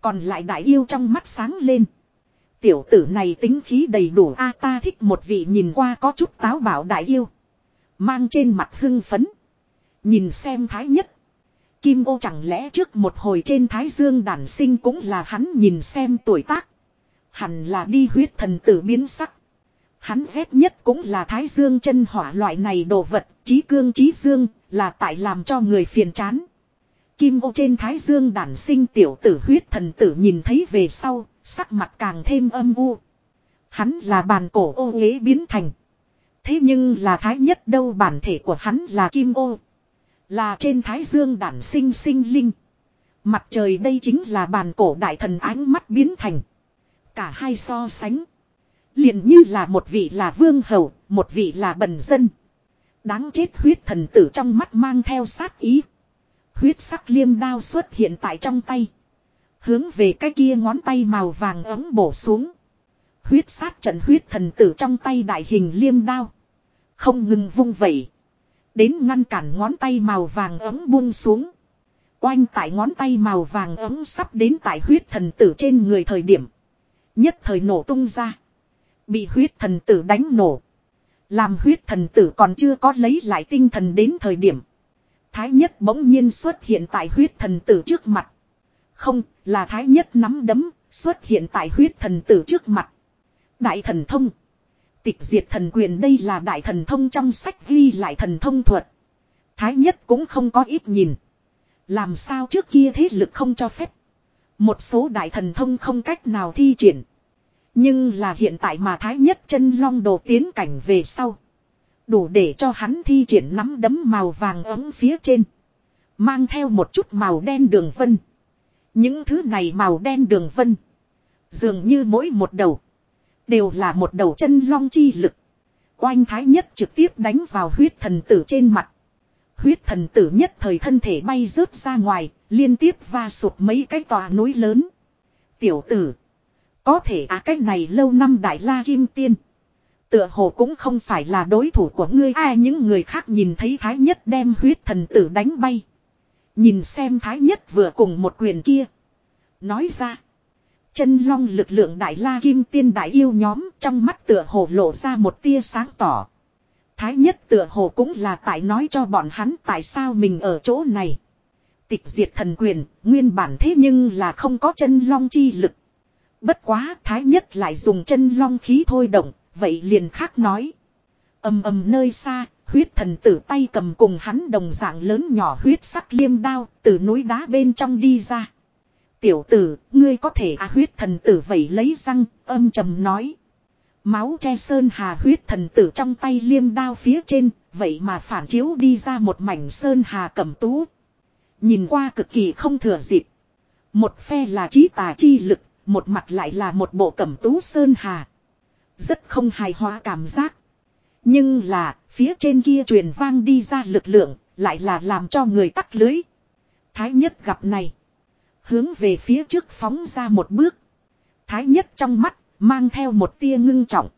Còn lại đại yêu trong mắt sáng lên. Tiểu tử này tính khí đầy đủ, a ta thích một vị nhìn qua có chút táo bảo đại yêu. Mang trên mặt hưng phấn. Nhìn xem thái nhất. Kim ô chẳng lẽ trước một hồi trên thái dương đản sinh cũng là hắn nhìn xem tuổi tác. Hẳn là đi huyết thần tử biến sắc. Hắn ghét nhất cũng là thái dương chân hỏa loại này đồ vật, trí cương trí dương, là tại làm cho người phiền chán. Kim ô trên thái dương đản sinh tiểu tử huyết thần tử nhìn thấy về sau, sắc mặt càng thêm âm u. Hắn là bàn cổ ô ghế biến thành. Thế nhưng là thái nhất đâu bản thể của hắn là kim ô. Là trên thái dương đản sinh sinh linh. Mặt trời đây chính là bàn cổ đại thần ánh mắt biến thành. Cả hai so sánh liền như là một vị là vương hầu, một vị là bần dân. Đáng chết huyết thần tử trong mắt mang theo sát ý. Huyết sắc liêm đao xuất hiện tại trong tay. Hướng về cái kia ngón tay màu vàng ấm bổ xuống. Huyết sát trận huyết thần tử trong tay đại hình liêm đao. Không ngừng vung vẩy. Đến ngăn cản ngón tay màu vàng ấm buông xuống. Oanh tại ngón tay màu vàng ấm sắp đến tại huyết thần tử trên người thời điểm. Nhất thời nổ tung ra. Bị huyết thần tử đánh nổ. Làm huyết thần tử còn chưa có lấy lại tinh thần đến thời điểm. Thái nhất bỗng nhiên xuất hiện tại huyết thần tử trước mặt. Không, là thái nhất nắm đấm, xuất hiện tại huyết thần tử trước mặt. Đại thần thông. Tịch diệt thần quyền đây là đại thần thông trong sách ghi lại thần thông thuật. Thái nhất cũng không có ít nhìn. Làm sao trước kia thế lực không cho phép. Một số đại thần thông không cách nào thi triển. Nhưng là hiện tại mà thái nhất chân long đồ tiến cảnh về sau. Đủ để cho hắn thi triển nắm đấm màu vàng ấm phía trên. Mang theo một chút màu đen đường vân. Những thứ này màu đen đường vân. Dường như mỗi một đầu. Đều là một đầu chân long chi lực. Oanh thái nhất trực tiếp đánh vào huyết thần tử trên mặt. Huyết thần tử nhất thời thân thể bay rớt ra ngoài, liên tiếp va sụt mấy cái tòa núi lớn. Tiểu tử. Có thể à cái này lâu năm đại la kim tiên. Tựa hồ cũng không phải là đối thủ của ngươi ai những người khác nhìn thấy thái nhất đem huyết thần tử đánh bay. Nhìn xem thái nhất vừa cùng một quyền kia. Nói ra. Chân long lực lượng đại la kim tiên đại yêu nhóm trong mắt tựa hồ lộ ra một tia sáng tỏ. Thái nhất tựa hồ cũng là tại nói cho bọn hắn tại sao mình ở chỗ này. Tịch diệt thần quyền, nguyên bản thế nhưng là không có chân long chi lực. Bất quá thái nhất lại dùng chân long khí thôi động, vậy liền khác nói. ầm ầm nơi xa, Huyết thần tử tay cầm cùng hắn đồng dạng lớn nhỏ huyết sắc liêm đao từ núi đá bên trong đi ra. Tiểu tử, ngươi có thể à huyết thần tử vậy lấy răng, âm trầm nói. Máu che sơn hà huyết thần tử trong tay liêm đao phía trên, vậy mà phản chiếu đi ra một mảnh sơn hà cầm tú. Nhìn qua cực kỳ không thừa dịp. Một phe là trí tà chi lực, một mặt lại là một bộ cẩm tú sơn hà. Rất không hài hòa cảm giác. Nhưng là, phía trên kia truyền vang đi ra lực lượng, lại là làm cho người tắt lưới. Thái nhất gặp này. Hướng về phía trước phóng ra một bước. Thái nhất trong mắt, mang theo một tia ngưng trọng.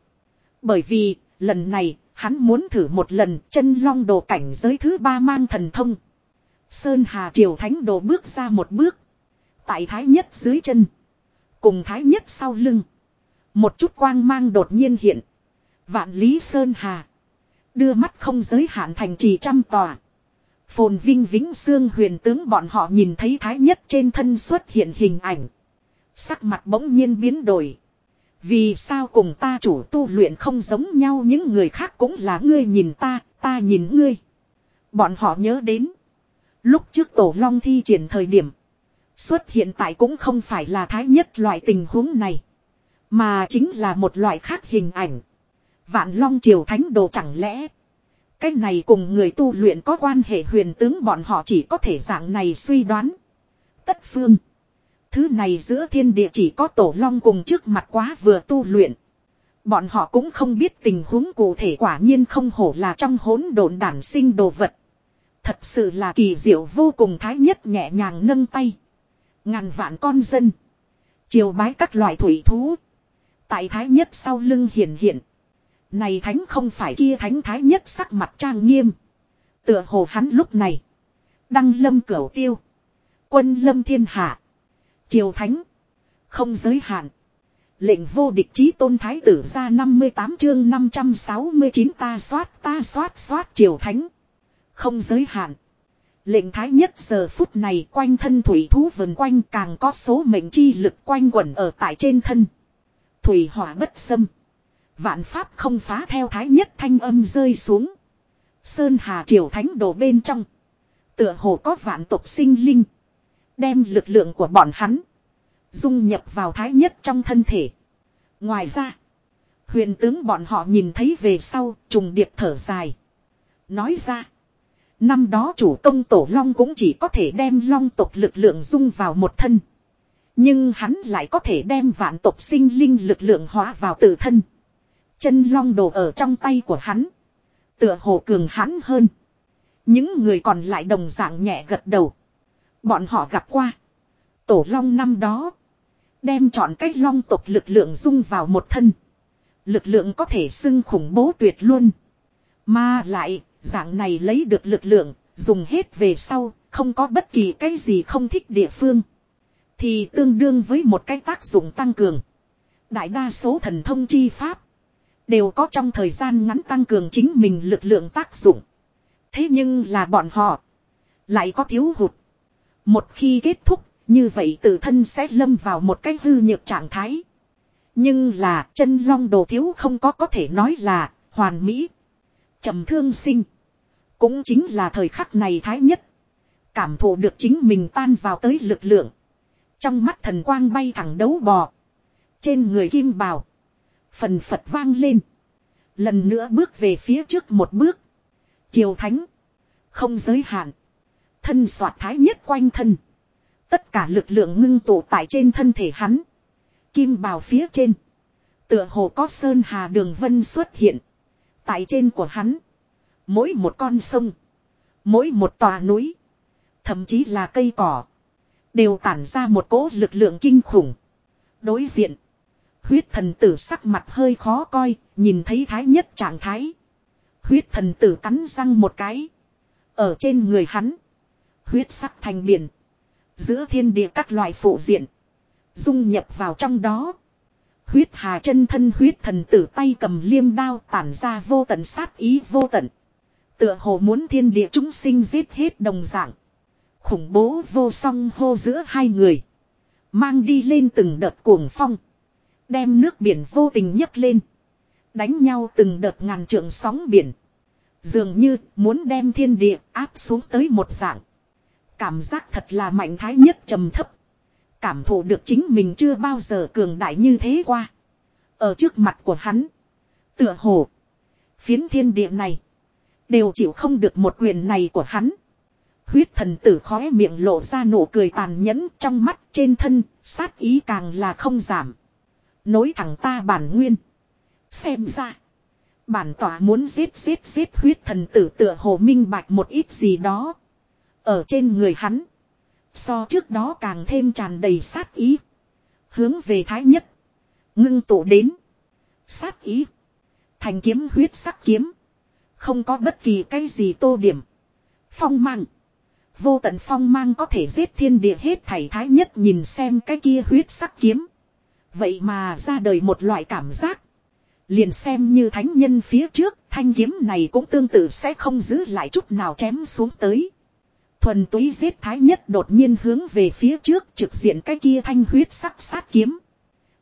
Bởi vì, lần này, hắn muốn thử một lần chân long đồ cảnh giới thứ ba mang thần thông. Sơn Hà Triều Thánh đồ bước ra một bước. Tại Thái nhất dưới chân. Cùng Thái nhất sau lưng. Một chút quang mang đột nhiên hiện. Vạn Lý Sơn Hà. Đưa mắt không giới hạn thành trì trăm tòa. Phồn vinh vĩnh xương huyền tướng bọn họ nhìn thấy thái nhất trên thân xuất hiện hình ảnh. Sắc mặt bỗng nhiên biến đổi. Vì sao cùng ta chủ tu luyện không giống nhau những người khác cũng là ngươi nhìn ta, ta nhìn ngươi. Bọn họ nhớ đến. Lúc trước tổ long thi triển thời điểm. Xuất hiện tại cũng không phải là thái nhất loại tình huống này. Mà chính là một loại khác hình ảnh. Vạn long triều thánh đồ chẳng lẽ. Cái này cùng người tu luyện có quan hệ huyền tướng bọn họ chỉ có thể dạng này suy đoán. Tất phương. Thứ này giữa thiên địa chỉ có tổ long cùng trước mặt quá vừa tu luyện. Bọn họ cũng không biết tình huống cụ thể quả nhiên không hổ là trong hỗn độn đản sinh đồ vật. Thật sự là kỳ diệu vô cùng thái nhất nhẹ nhàng nâng tay. Ngàn vạn con dân. Chiều bái các loại thủy thú. Tại thái nhất sau lưng hiển hiện. Này thánh không phải kia thánh thái nhất sắc mặt trang nghiêm. Tựa hồ hắn lúc này. Đăng lâm cửu tiêu. Quân lâm thiên hạ. Triều thánh. Không giới hạn. Lệnh vô địch chí tôn thái tử ra 58 chương 569 ta soát ta soát soát triều thánh. Không giới hạn. Lệnh thái nhất giờ phút này quanh thân thủy thú vần quanh càng có số mệnh chi lực quanh quẩn ở tại trên thân. Thủy hỏa bất xâm. Vạn pháp không phá theo thái nhất thanh âm rơi xuống. Sơn Hà Triều Thánh đổ bên trong. Tựa hồ có vạn tộc sinh linh. Đem lực lượng của bọn hắn. Dung nhập vào thái nhất trong thân thể. Ngoài ra. Huyền tướng bọn họ nhìn thấy về sau, trùng điệp thở dài. Nói ra. Năm đó chủ công tổ long cũng chỉ có thể đem long tộc lực lượng dung vào một thân. Nhưng hắn lại có thể đem vạn tộc sinh linh lực lượng hóa vào tự thân. Chân long đồ ở trong tay của hắn. Tựa hồ cường hắn hơn. Những người còn lại đồng dạng nhẹ gật đầu. Bọn họ gặp qua. Tổ long năm đó. Đem chọn cách long tộc lực lượng dung vào một thân. Lực lượng có thể xưng khủng bố tuyệt luôn. Mà lại, dạng này lấy được lực lượng, dùng hết về sau, không có bất kỳ cái gì không thích địa phương. Thì tương đương với một cái tác dụng tăng cường. Đại đa số thần thông chi pháp. Đều có trong thời gian ngắn tăng cường chính mình lực lượng tác dụng. Thế nhưng là bọn họ. Lại có thiếu hụt. Một khi kết thúc, như vậy tự thân sẽ lâm vào một cái hư nhược trạng thái. Nhưng là chân long đồ thiếu không có có thể nói là hoàn mỹ. trầm thương sinh. Cũng chính là thời khắc này thái nhất. Cảm thụ được chính mình tan vào tới lực lượng. Trong mắt thần quang bay thẳng đấu bò. Trên người kim bào. Phần Phật vang lên. Lần nữa bước về phía trước một bước. Triều Thánh. Không giới hạn. Thân soạt thái nhất quanh thân. Tất cả lực lượng ngưng tụ tại trên thân thể hắn. Kim bào phía trên. Tựa hồ có sơn hà đường vân xuất hiện. Tại trên của hắn. Mỗi một con sông. Mỗi một tòa núi. Thậm chí là cây cỏ. Đều tản ra một cỗ lực lượng kinh khủng. Đối diện. Huyết thần tử sắc mặt hơi khó coi, nhìn thấy thái nhất trạng thái. Huyết thần tử cắn răng một cái. Ở trên người hắn. Huyết sắc thành biển. Giữa thiên địa các loại phụ diện. Dung nhập vào trong đó. Huyết hà chân thân huyết thần tử tay cầm liêm đao tản ra vô tận sát ý vô tận. Tựa hồ muốn thiên địa chúng sinh giết hết đồng dạng. Khủng bố vô song hô giữa hai người. Mang đi lên từng đợt cuồng phong. Đem nước biển vô tình nhấc lên. Đánh nhau từng đợt ngàn trượng sóng biển. Dường như muốn đem thiên địa áp xuống tới một dạng. Cảm giác thật là mạnh thái nhất trầm thấp. Cảm thụ được chính mình chưa bao giờ cường đại như thế qua. Ở trước mặt của hắn. Tựa hồ. Phiến thiên địa này. Đều chịu không được một quyền này của hắn. Huyết thần tử khóe miệng lộ ra nụ cười tàn nhẫn trong mắt trên thân, sát ý càng là không giảm. Nối thẳng ta bản nguyên. Xem ra. Bản tỏa muốn giết giết giết huyết thần tử tựa hồ minh bạch một ít gì đó. Ở trên người hắn. So trước đó càng thêm tràn đầy sát ý. Hướng về thái nhất. Ngưng tụ đến. Sát ý. Thành kiếm huyết sắc kiếm. Không có bất kỳ cái gì tô điểm. Phong mang. Vô tận phong mang có thể giết thiên địa hết thảy thái nhất nhìn xem cái kia huyết sắc kiếm. Vậy mà ra đời một loại cảm giác. Liền xem như thánh nhân phía trước, thanh kiếm này cũng tương tự sẽ không giữ lại chút nào chém xuống tới. Thuần túy giết thái nhất đột nhiên hướng về phía trước trực diện cái kia thanh huyết sắc sát kiếm.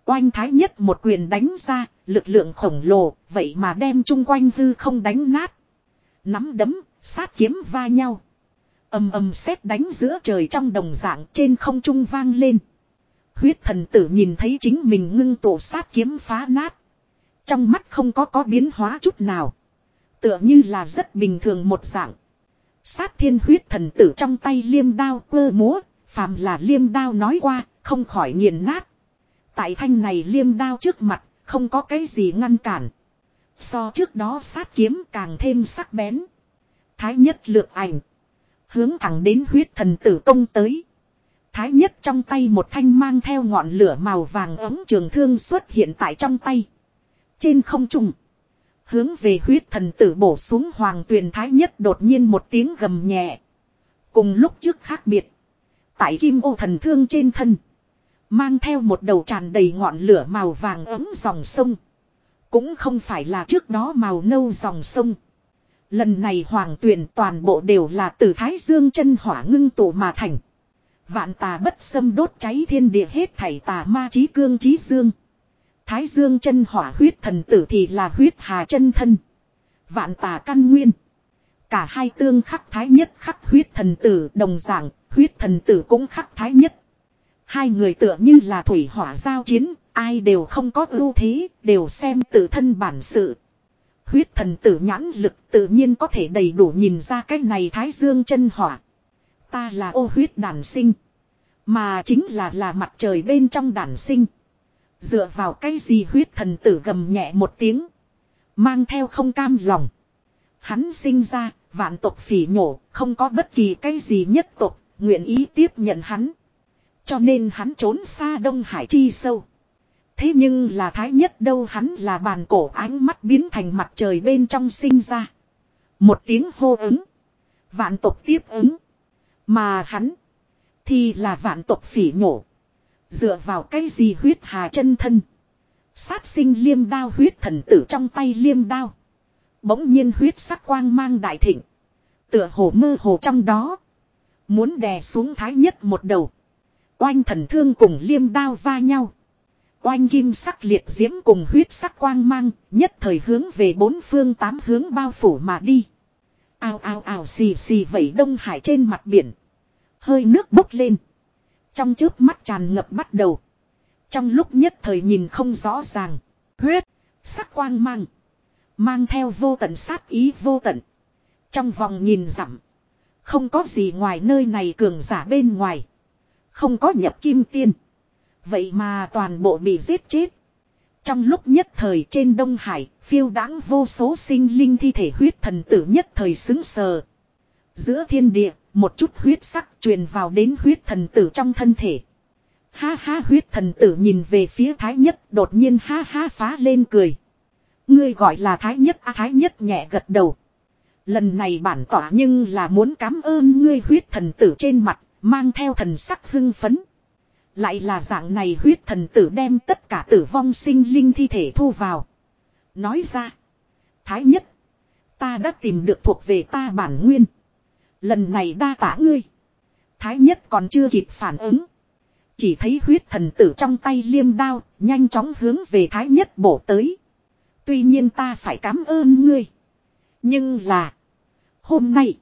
Oanh thái nhất một quyền đánh ra, lực lượng khổng lồ, vậy mà đem chung quanh hư không đánh nát. Nắm đấm, sát kiếm va nhau. ầm ầm sét đánh giữa trời trong đồng dạng trên không trung vang lên. Huyết thần tử nhìn thấy chính mình ngưng tổ sát kiếm phá nát. Trong mắt không có có biến hóa chút nào. Tựa như là rất bình thường một dạng. Sát thiên huyết thần tử trong tay liêm đao cơ múa, phàm là liêm đao nói qua, không khỏi nghiền nát. Tại thanh này liêm đao trước mặt, không có cái gì ngăn cản. So trước đó sát kiếm càng thêm sắc bén. Thái nhất lược ảnh. Hướng thẳng đến huyết thần tử công tới. Thái nhất trong tay một thanh mang theo ngọn lửa màu vàng ấm trường thương xuất hiện tại trong tay. Trên không trung. Hướng về huyết thần tử bổ xuống hoàng tuyền thái nhất đột nhiên một tiếng gầm nhẹ. Cùng lúc trước khác biệt. Tại kim ô thần thương trên thân. Mang theo một đầu tràn đầy ngọn lửa màu vàng ấm dòng sông. Cũng không phải là trước đó màu nâu dòng sông. Lần này hoàng tuyển toàn bộ đều là từ thái dương chân hỏa ngưng tụ mà thành. Vạn tà bất xâm đốt cháy thiên địa hết thảy tà ma trí cương trí dương. Thái dương chân hỏa huyết thần tử thì là huyết hà chân thân. Vạn tà căn nguyên. Cả hai tương khắc thái nhất khắc huyết thần tử đồng dạng, huyết thần tử cũng khắc thái nhất. Hai người tựa như là thủy hỏa giao chiến, ai đều không có ưu thế, đều xem tự thân bản sự. Huyết thần tử nhãn lực tự nhiên có thể đầy đủ nhìn ra cái này thái dương chân hỏa. Ta là ô huyết đàn sinh. Mà chính là là mặt trời bên trong đàn sinh. Dựa vào cái gì huyết thần tử gầm nhẹ một tiếng. Mang theo không cam lòng. Hắn sinh ra, vạn tộc phỉ nhổ, không có bất kỳ cái gì nhất tộc, nguyện ý tiếp nhận hắn. Cho nên hắn trốn xa Đông Hải chi sâu. Thế nhưng là thái nhất đâu hắn là bàn cổ ánh mắt biến thành mặt trời bên trong sinh ra. Một tiếng hô ứng. Vạn tộc tiếp ứng. Mà hắn. Thì là vạn tộc phỉ nhổ. Dựa vào cái gì huyết hà chân thân. Sát sinh liêm đao huyết thần tử trong tay liêm đao. Bỗng nhiên huyết sắc quang mang đại thịnh. Tựa hồ mơ hồ trong đó. Muốn đè xuống thái nhất một đầu. Oanh thần thương cùng liêm đao va nhau. Oanh kim sắc liệt diễm cùng huyết sắc quang mang, nhất thời hướng về bốn phương tám hướng bao phủ mà đi. Ao ao ao xì xì vẩy đông hải trên mặt biển. Hơi nước bốc lên. Trong trước mắt tràn ngập bắt đầu. Trong lúc nhất thời nhìn không rõ ràng. Huyết, sắc quang mang. Mang theo vô tận sát ý vô tận. Trong vòng nhìn dặm. Không có gì ngoài nơi này cường giả bên ngoài. Không có nhập kim tiên. Vậy mà toàn bộ bị giết chết. Trong lúc nhất thời trên Đông Hải, phiêu đáng vô số sinh linh thi thể huyết thần tử nhất thời xứng sờ. Giữa thiên địa, một chút huyết sắc truyền vào đến huyết thần tử trong thân thể. Ha ha huyết thần tử nhìn về phía thái nhất đột nhiên ha ha phá lên cười. Ngươi gọi là thái nhất à, thái nhất nhẹ gật đầu. Lần này bản tỏa nhưng là muốn cảm ơn ngươi huyết thần tử trên mặt, mang theo thần sắc hưng phấn. Lại là dạng này huyết thần tử đem tất cả tử vong sinh linh thi thể thu vào. Nói ra. Thái nhất. Ta đã tìm được thuộc về ta bản nguyên. Lần này đa tả ngươi. Thái nhất còn chưa kịp phản ứng. Chỉ thấy huyết thần tử trong tay liêm đao, nhanh chóng hướng về thái nhất bổ tới. Tuy nhiên ta phải cảm ơn ngươi. Nhưng là. Hôm nay.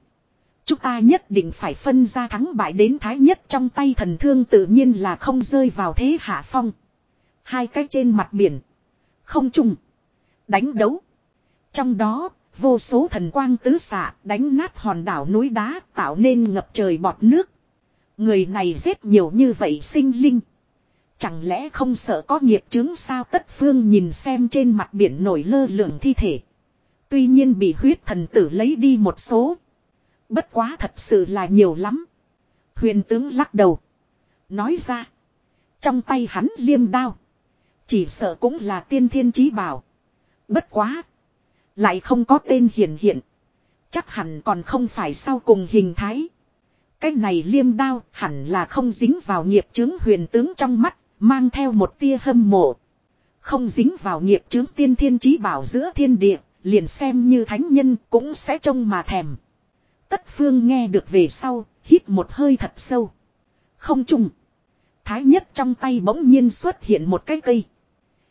Chúng ta nhất định phải phân ra thắng bại đến thái nhất trong tay thần thương tự nhiên là không rơi vào thế hạ phong. Hai cái trên mặt biển. Không trùng. Đánh đấu. Trong đó, vô số thần quang tứ xạ đánh nát hòn đảo núi đá tạo nên ngập trời bọt nước. Người này giết nhiều như vậy sinh linh. Chẳng lẽ không sợ có nghiệp chứng sao tất phương nhìn xem trên mặt biển nổi lơ lửng thi thể. Tuy nhiên bị huyết thần tử lấy đi một số. Bất quá thật sự là nhiều lắm. Huyền tướng lắc đầu. Nói ra. Trong tay hắn liêm đao. Chỉ sợ cũng là tiên thiên chí bảo. Bất quá. Lại không có tên hiển hiện. Chắc hẳn còn không phải sau cùng hình thái. Cái này liêm đao hẳn là không dính vào nghiệp chứng huyền tướng trong mắt, mang theo một tia hâm mộ. Không dính vào nghiệp chứng tiên thiên chí bảo giữa thiên địa, liền xem như thánh nhân cũng sẽ trông mà thèm. Tất phương nghe được về sau, hít một hơi thật sâu. Không trùng. Thái nhất trong tay bỗng nhiên xuất hiện một cái cây.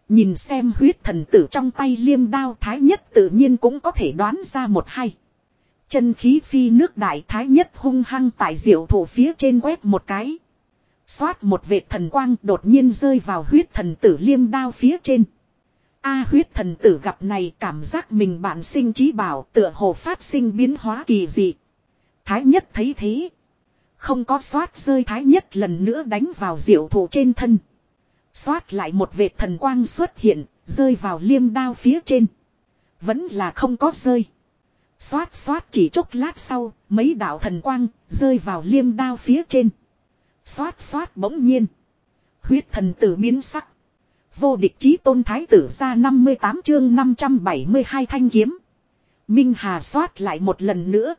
Nhìn xem huyết thần tử trong tay liêm đao thái nhất tự nhiên cũng có thể đoán ra một hay. Chân khí phi nước đại thái nhất hung hăng tại diệu thủ phía trên quét một cái. Xoát một vệt thần quang đột nhiên rơi vào huyết thần tử liêm đao phía trên. A huyết thần tử gặp này cảm giác mình bản sinh trí bảo tựa hồ phát sinh biến hóa kỳ dị. Thái nhất thấy thế. Không có xoát rơi thái nhất lần nữa đánh vào diệu thủ trên thân. Xoát lại một vệt thần quang xuất hiện, rơi vào liêm đao phía trên. Vẫn là không có rơi. Xoát xoát chỉ chốc lát sau, mấy đạo thần quang, rơi vào liêm đao phía trên. Xoát xoát bỗng nhiên. Huyết thần tử biến sắc. Vô địch chí tôn thái tử ra 58 chương 572 thanh kiếm. Minh Hà xoát lại một lần nữa.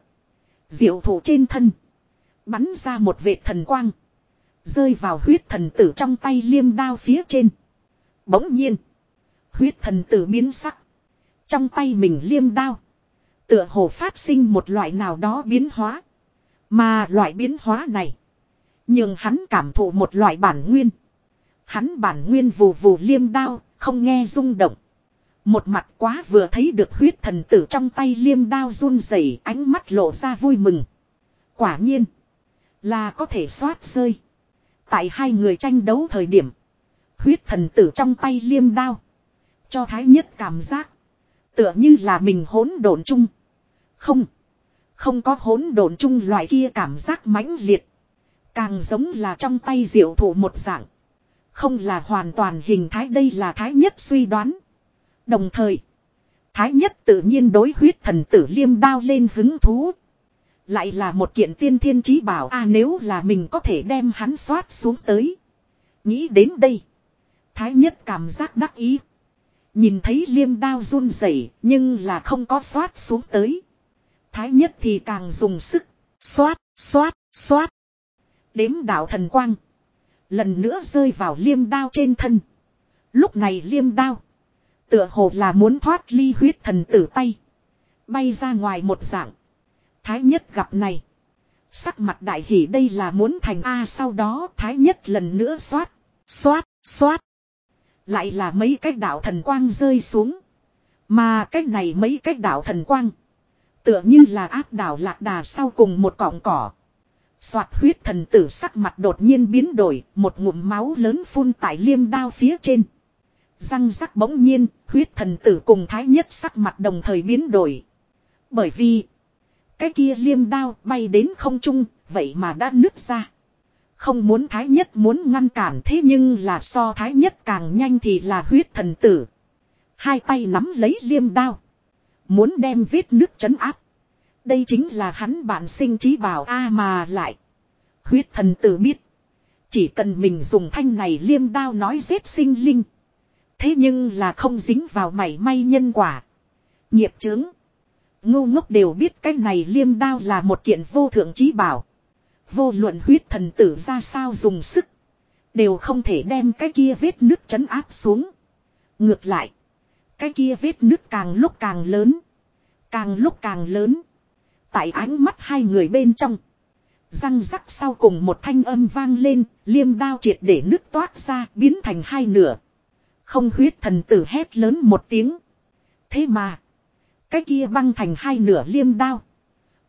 Diệu thủ trên thân. Bắn ra một vệt thần quang. Rơi vào huyết thần tử trong tay liêm đao phía trên. Bỗng nhiên. Huyết thần tử biến sắc. Trong tay mình liêm đao. Tựa hồ phát sinh một loại nào đó biến hóa. Mà loại biến hóa này. Nhưng hắn cảm thụ một loại bản nguyên. Hắn bản nguyên vù vù liêm đao, không nghe rung động. Một mặt quá vừa thấy được huyết thần tử trong tay liêm đao run rẩy, ánh mắt lộ ra vui mừng. Quả nhiên. Là có thể xoát rơi. Tại hai người tranh đấu thời điểm. Huyết thần tử trong tay liêm đao. Cho thái nhất cảm giác. Tựa như là mình hỗn độn chung. Không. Không có hỗn độn chung loại kia cảm giác mãnh liệt. Càng giống là trong tay diệu thủ một dạng. Không là hoàn toàn hình thái, đây là thái nhất suy đoán. Đồng thời. Thái nhất tự nhiên đối huyết thần tử liêm đao lên hứng thú. Lại là một kiện tiên thiên trí bảo a nếu là mình có thể đem hắn xoát xuống tới. Nghĩ đến đây. Thái nhất cảm giác đắc ý. Nhìn thấy liêm đao run rẩy nhưng là không có xoát xuống tới. Thái nhất thì càng dùng sức. Xoát, xoát, xoát. Đếm đạo thần quang. Lần nữa rơi vào liêm đao trên thân. Lúc này liêm đao. Tựa hồ là muốn thoát ly huyết thần tử tay. Bay ra ngoài một dạng. Thái nhất gặp này. Sắc mặt đại hỷ đây là muốn thành A sau đó thái nhất lần nữa xoát. Xoát, xoát. Lại là mấy cái đạo thần quang rơi xuống. Mà cái này mấy cái đạo thần quang. Tựa như là áp đảo lạc đà sau cùng một cọng cỏ. Soạt huyết thần tử sắc mặt đột nhiên biến đổi, một ngụm máu lớn phun tại liêm đao phía trên. Răng rắc bỗng nhiên, huyết thần tử cùng thái nhất sắc mặt đồng thời biến đổi. Bởi vì, cái kia liêm đao bay đến không trung, vậy mà đã nứt ra. Không muốn thái nhất muốn ngăn cản thế nhưng là so thái nhất càng nhanh thì là huyết thần tử. Hai tay nắm lấy liêm đao. Muốn đem vết nước chấn áp. Đây chính là hắn bản sinh trí bảo A mà lại. Huyết thần tử biết. Chỉ cần mình dùng thanh này liêm đao nói giết sinh linh. Thế nhưng là không dính vào mảy may nhân quả. Nghiệp chướng. Ngu ngốc đều biết cái này liêm đao là một kiện vô thượng trí bảo. Vô luận huyết thần tử ra sao dùng sức. Đều không thể đem cái kia vết nước chấn áp xuống. Ngược lại. Cái kia vết nước càng lúc càng lớn. Càng lúc càng lớn. Tại ánh mắt hai người bên trong. Răng rắc sau cùng một thanh âm vang lên, liêm đao triệt để nứt toát ra, biến thành hai nửa. Không huyết thần tử hét lớn một tiếng. Thế mà, cái kia băng thành hai nửa liêm đao.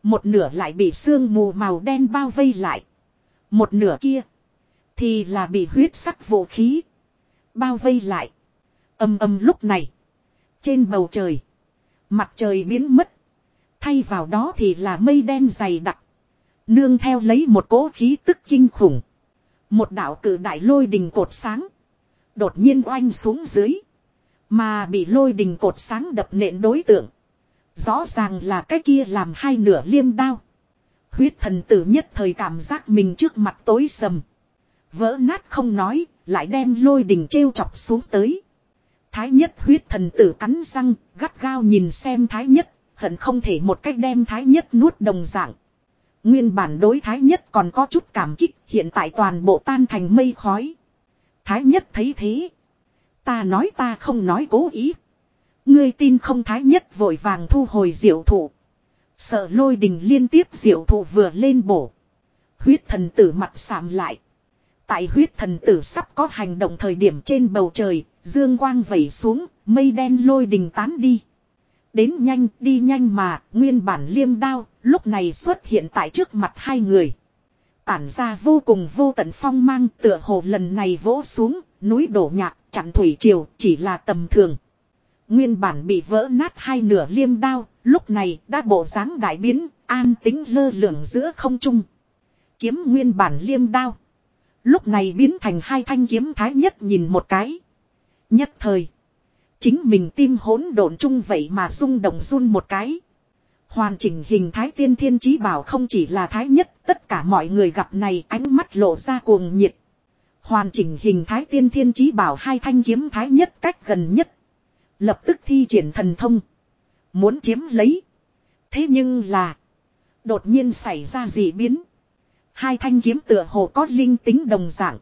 Một nửa lại bị sương mù màu đen bao vây lại. Một nửa kia. Thì là bị huyết sắc vũ khí. Bao vây lại. Âm âm lúc này. Trên bầu trời. Mặt trời biến mất. Thay vào đó thì là mây đen dày đặc. Nương theo lấy một cỗ khí tức kinh khủng. Một đạo cử đại lôi đình cột sáng. Đột nhiên oanh xuống dưới. Mà bị lôi đình cột sáng đập nện đối tượng. Rõ ràng là cái kia làm hai nửa liêm đao. Huyết thần tử nhất thời cảm giác mình trước mặt tối sầm. Vỡ nát không nói, lại đem lôi đình trêu chọc xuống tới. Thái nhất huyết thần tử cắn răng, gắt gao nhìn xem thái nhất, hận không thể một cách đem thái nhất nuốt đồng dạng. Nguyên bản đối thái nhất còn có chút cảm kích, hiện tại toàn bộ tan thành mây khói. Thái nhất thấy thế. Ta nói ta không nói cố ý. Ngươi tin không thái nhất vội vàng thu hồi diệu thụ. Sợ lôi đình liên tiếp diệu thụ vừa lên bổ. Huyết thần tử mặt sạm lại. Tại huyết thần tử sắp có hành động thời điểm trên bầu trời, dương quang vẩy xuống, mây đen lôi đình tán đi. Đến nhanh, đi nhanh mà, nguyên bản liêm đao, lúc này xuất hiện tại trước mặt hai người. Tản ra vô cùng vô tận phong mang tựa hồ lần này vỗ xuống, núi đổ nhạc, chặn thủy triều, chỉ là tầm thường. Nguyên bản bị vỡ nát hai nửa liêm đao, lúc này đã bộ dáng đại biến, an tính lơ lửng giữa không trung. Kiếm nguyên bản liêm đao. Lúc này biến thành hai thanh kiếm thái nhất nhìn một cái. Nhất thời. Chính mình tim hỗn độn chung vậy mà rung động run một cái. Hoàn chỉnh hình thái tiên thiên chí bảo không chỉ là thái nhất, tất cả mọi người gặp này ánh mắt lộ ra cuồng nhiệt. Hoàn chỉnh hình thái tiên thiên chí bảo hai thanh kiếm thái nhất cách gần nhất. Lập tức thi triển thần thông. Muốn chiếm lấy. Thế nhưng là. Đột nhiên xảy ra dị biến. Hai thanh kiếm tựa hồ có linh tính đồng dạng.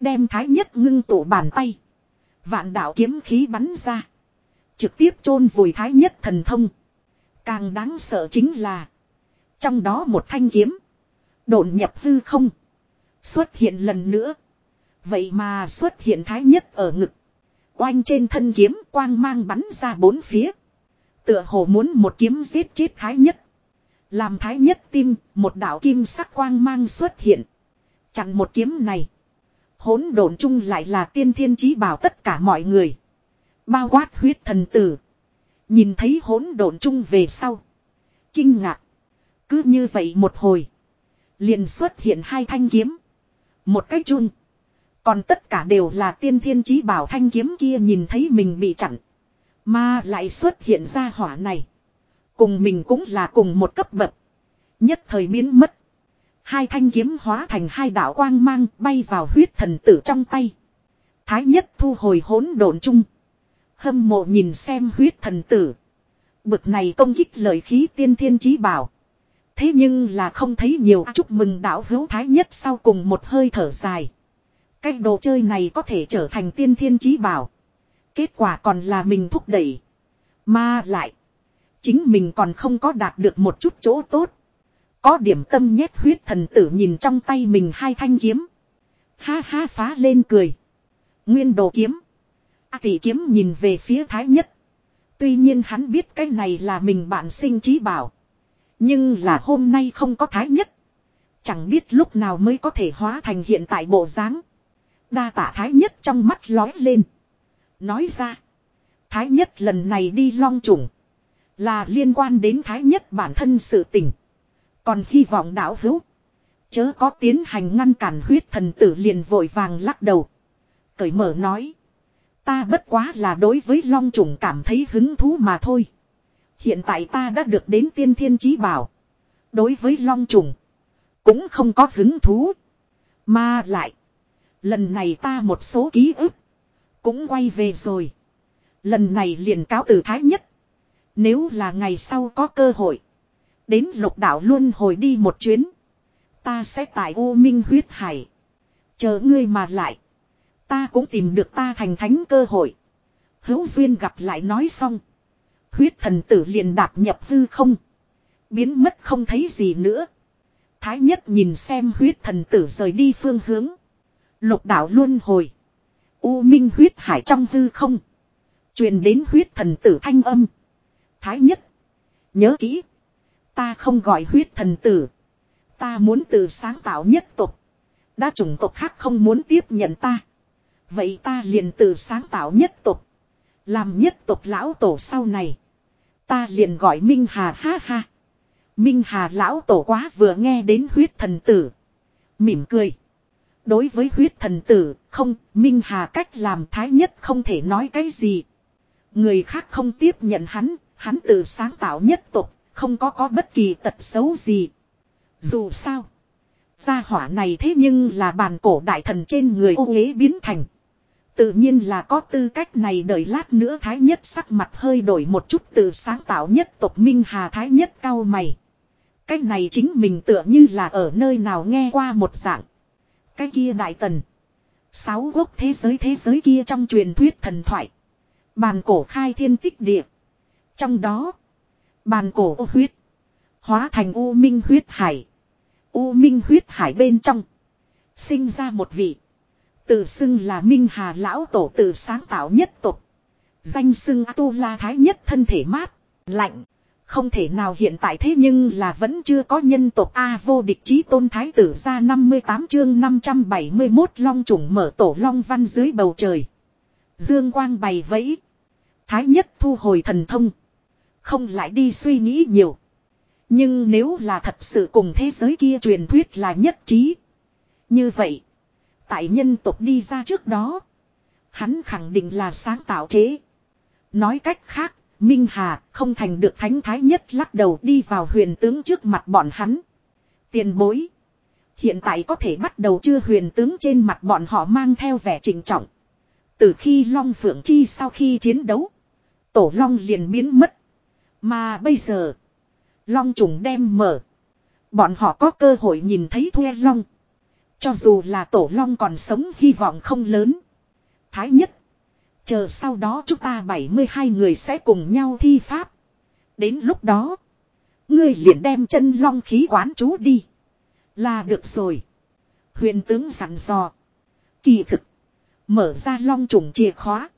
Đem thái nhất ngưng tụ bàn tay. Vạn đạo kiếm khí bắn ra. Trực tiếp chôn vùi thái nhất thần thông. Càng đáng sợ chính là. Trong đó một thanh kiếm. Độn nhập hư không. Xuất hiện lần nữa. Vậy mà xuất hiện thái nhất ở ngực. Oanh trên thân kiếm quang mang bắn ra bốn phía. Tựa hồ muốn một kiếm giết chết thái nhất. Làm thái nhất tim, một đạo kim sắc quang mang xuất hiện. Chặn một kiếm này. Hỗn độn chung lại là tiên thiên chí bảo tất cả mọi người. Bao quát huyết thần tử. Nhìn thấy hỗn độn chung về sau. Kinh ngạc. Cứ như vậy một hồi. Liền xuất hiện hai thanh kiếm. Một cách chung. Còn tất cả đều là tiên thiên chí bảo thanh kiếm kia nhìn thấy mình bị chặn. Mà lại xuất hiện ra hỏa này. Cùng mình cũng là cùng một cấp bậc. Nhất thời biến mất. Hai thanh kiếm hóa thành hai đạo quang mang bay vào huyết thần tử trong tay. Thái nhất thu hồi hỗn độn chung. Hâm mộ nhìn xem huyết thần tử. Bực này công kích lời khí tiên thiên chí bảo. Thế nhưng là không thấy nhiều chúc mừng đạo hữu thái nhất sau cùng một hơi thở dài. Cái đồ chơi này có thể trở thành tiên thiên chí bảo. Kết quả còn là mình thúc đẩy. Mà lại. Chính mình còn không có đạt được một chút chỗ tốt. Có điểm tâm nhét huyết thần tử nhìn trong tay mình hai thanh kiếm. Ha ha phá lên cười. Nguyên đồ kiếm. A tỷ kiếm nhìn về phía thái nhất. Tuy nhiên hắn biết cái này là mình bạn sinh trí bảo. Nhưng là hôm nay không có thái nhất. Chẳng biết lúc nào mới có thể hóa thành hiện tại bộ dáng. Đa tả thái nhất trong mắt lói lên. Nói ra. Thái nhất lần này đi long trùng. Là liên quan đến thái nhất bản thân sự tình. Còn hy vọng đạo hữu. Chớ có tiến hành ngăn cản huyết thần tử liền vội vàng lắc đầu. Cởi mở nói. Ta bất quá là đối với long trùng cảm thấy hứng thú mà thôi. Hiện tại ta đã được đến tiên thiên chí bảo. Đối với long trùng. Cũng không có hứng thú. Mà lại. Lần này ta một số ký ức. Cũng quay về rồi. Lần này liền cáo từ thái nhất. Nếu là ngày sau có cơ hội. Đến lục đạo luôn hồi đi một chuyến. Ta sẽ tại U Minh huyết hải. Chờ ngươi mà lại. Ta cũng tìm được ta thành thánh cơ hội. Hữu duyên gặp lại nói xong. Huyết thần tử liền đạp nhập hư không. Biến mất không thấy gì nữa. Thái nhất nhìn xem huyết thần tử rời đi phương hướng. Lục đạo luôn hồi. U minh huyết hải trong hư không. truyền đến huyết thần tử thanh âm. Thái nhất. Nhớ kỹ. Ta không gọi huyết thần tử. Ta muốn tự sáng tạo nhất tục. Đã chủng tộc khác không muốn tiếp nhận ta. Vậy ta liền tự sáng tạo nhất tục. Làm nhất tục lão tổ sau này. Ta liền gọi Minh Hà ha ha. Minh Hà lão tổ quá vừa nghe đến huyết thần tử. Mỉm cười. Đối với huyết thần tử, không, Minh Hà cách làm thái nhất không thể nói cái gì. Người khác không tiếp nhận hắn, hắn tự sáng tạo nhất tục, không có có bất kỳ tật xấu gì. Dù sao, gia hỏa này thế nhưng là bàn cổ đại thần trên người ô ghế biến thành. Tự nhiên là có tư cách này đợi lát nữa thái nhất sắc mặt hơi đổi một chút từ sáng tạo nhất tộc Minh Hà thái nhất cao mày. Cách này chính mình tựa như là ở nơi nào nghe qua một dạng. Cái kia đại tần. Sáu quốc thế giới thế giới kia trong truyền thuyết thần thoại. Bàn cổ khai thiên tích địa. Trong đó. Bàn cổ ô huyết. Hóa thành u minh huyết hải. U minh huyết hải bên trong. Sinh ra một vị. Tự xưng là Minh Hà Lão Tổ tự sáng tạo nhất tục. Danh xưng tu la thái nhất thân thể mát, lạnh. Không thể nào hiện tại thế nhưng là vẫn chưa có nhân tộc A vô địch chí tôn thái tử ra 58 chương 571 long trùng mở tổ long văn dưới bầu trời. Dương quang bày vẫy. Thái nhất thu hồi thần thông. Không lại đi suy nghĩ nhiều. Nhưng nếu là thật sự cùng thế giới kia truyền thuyết là nhất trí. Như vậy. Tại nhân tộc đi ra trước đó. Hắn khẳng định là sáng tạo chế. Nói cách khác, Minh Hà không thành được thánh thái nhất lắc đầu đi vào huyền tướng trước mặt bọn hắn. Tiền bối. Hiện tại có thể bắt đầu chưa huyền tướng trên mặt bọn họ mang theo vẻ trình trọng. Từ khi Long Phượng Chi sau khi chiến đấu. Tổ Long liền biến mất. Mà bây giờ. Long trùng đem mở. Bọn họ có cơ hội nhìn thấy thuê Long. Cho dù là Tổ Long còn sống hy vọng không lớn. Thái nhất. Chờ sau đó chúng ta 72 người sẽ cùng nhau thi pháp. Đến lúc đó. Ngươi liền đem chân long khí quán chú đi. Là được rồi. Huyền tướng sẵn dò. Kỳ thực. Mở ra long trùng chìa khóa.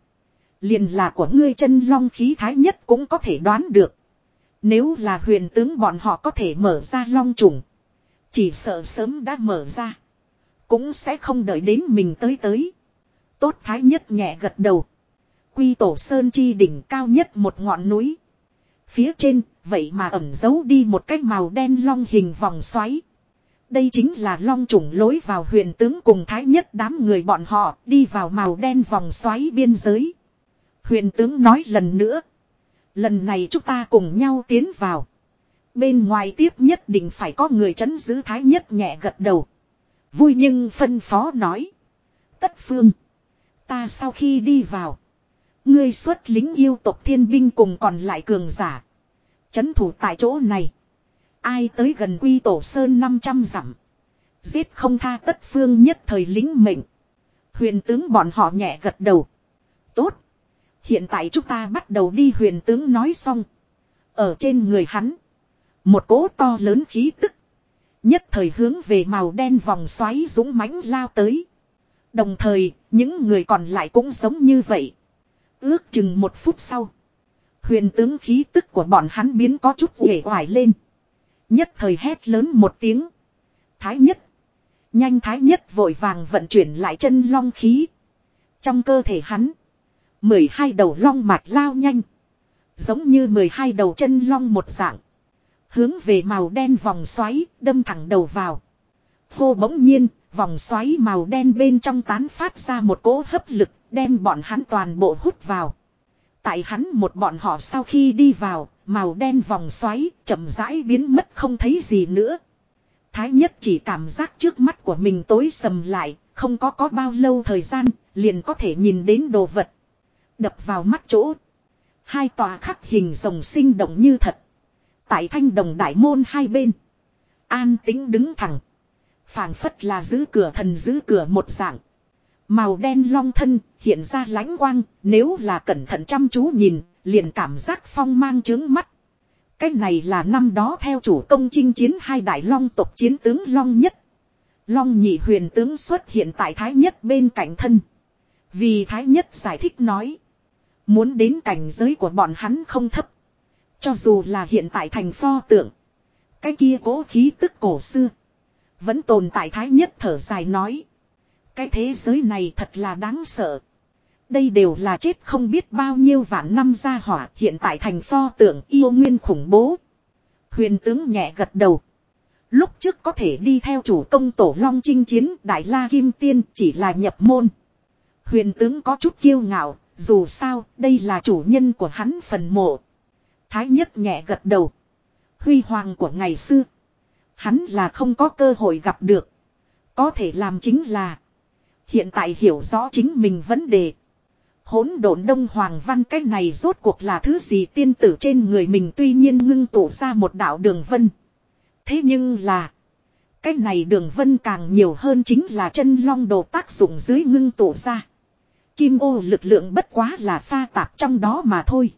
Liền là của ngươi chân long khí thái nhất cũng có thể đoán được. Nếu là huyền tướng bọn họ có thể mở ra long trùng. Chỉ sợ sớm đã mở ra. Cũng sẽ không đợi đến mình tới tới. Tốt thái nhất nhẹ gật đầu. Quy tổ sơn chi đỉnh cao nhất một ngọn núi. Phía trên, vậy mà ẩn giấu đi một cái màu đen long hình vòng xoáy. Đây chính là long trùng lối vào huyền tướng cùng thái nhất đám người bọn họ đi vào màu đen vòng xoáy biên giới. Huyền tướng nói lần nữa. Lần này chúng ta cùng nhau tiến vào. Bên ngoài tiếp nhất định phải có người chấn giữ thái nhất nhẹ gật đầu. Vui nhưng phân phó nói. Tất phương. Ta sau khi đi vào. Ngươi xuất lính yêu tộc thiên binh cùng còn lại cường giả. Chấn thủ tại chỗ này. Ai tới gần quy tổ sơn 500 dặm. Giết không tha tất phương nhất thời lính mệnh. Huyền tướng bọn họ nhẹ gật đầu. Tốt. Hiện tại chúng ta bắt đầu đi, huyền tướng nói xong. Ở trên người hắn. Một cỗ to lớn khí tức. Nhất thời hướng về màu đen vòng xoáy dũng mãnh lao tới. Đồng thời, những người còn lại cũng giống như vậy. Ước chừng một phút sau. Huyền tướng khí tức của bọn hắn biến có chút uể oải lên. Nhất thời hét lớn một tiếng. Thái nhất. Nhanh thái nhất vội vàng vận chuyển lại chân long khí. Trong cơ thể hắn. mười hai đầu long mạch lao nhanh. Giống như mười hai đầu chân long một dạng. Hướng về màu đen vòng xoáy đâm thẳng đầu vào. Hô bỗng nhiên, vòng xoáy màu đen bên trong tán phát ra một cỗ hấp lực Đem bọn hắn toàn bộ hút vào. Tại hắn một bọn họ sau khi đi vào, màu đen vòng xoáy, chậm rãi biến mất không thấy gì nữa. Thái nhất chỉ cảm giác trước mắt của mình tối sầm lại, không có có bao lâu thời gian, liền có thể nhìn đến đồ vật. Đập vào mắt chỗ. Hai tòa khắc hình rồng sinh động như thật. Tại thanh đồng đại môn hai bên. An tính đứng thẳng. phảng phất là giữ cửa thần giữ cửa một dạng. Màu đen long thân, hiện ra lãnh quang, nếu là cẩn thận chăm chú nhìn, liền cảm giác phong mang trướng mắt. Cái này là năm đó theo chủ công chinh chiến hai đại long tộc chiến tướng long nhất. Long nhị huyền tướng xuất hiện tại thái nhất bên cạnh thân. Vì thái nhất giải thích nói. Muốn đến cảnh giới của bọn hắn không thấp. Cho dù là hiện tại thành pho tượng. Cái kia cố khí tức cổ xưa. Vẫn tồn tại thái nhất thở dài nói. Cái thế giới này thật là đáng sợ. Đây đều là chết không biết bao nhiêu vạn năm ra hỏa hiện tại thành pho tượng yêu nguyên khủng bố. Huyền tướng nhẹ gật đầu. Lúc trước có thể đi theo chủ công tổ long chinh chiến đại la kim tiên chỉ là nhập môn. Huyền tướng có chút kiêu ngạo, dù sao đây là chủ nhân của hắn phần mộ. Thái nhất nhẹ gật đầu. Huy hoàng của ngày xưa. Hắn là không có cơ hội gặp được. Có thể làm chính là. Hiện tại hiểu rõ chính mình vấn đề. Hỗn độn đông hoàng văn, cái này rốt cuộc là thứ gì tiên tử trên người mình tuy nhiên ngưng tụ ra một đạo đường vân. Thế nhưng là. Cái này đường vân càng nhiều hơn chính là chân long đồ tác dụng dưới ngưng tụ ra. Kim ô lực lượng bất quá là pha tạp trong đó mà thôi.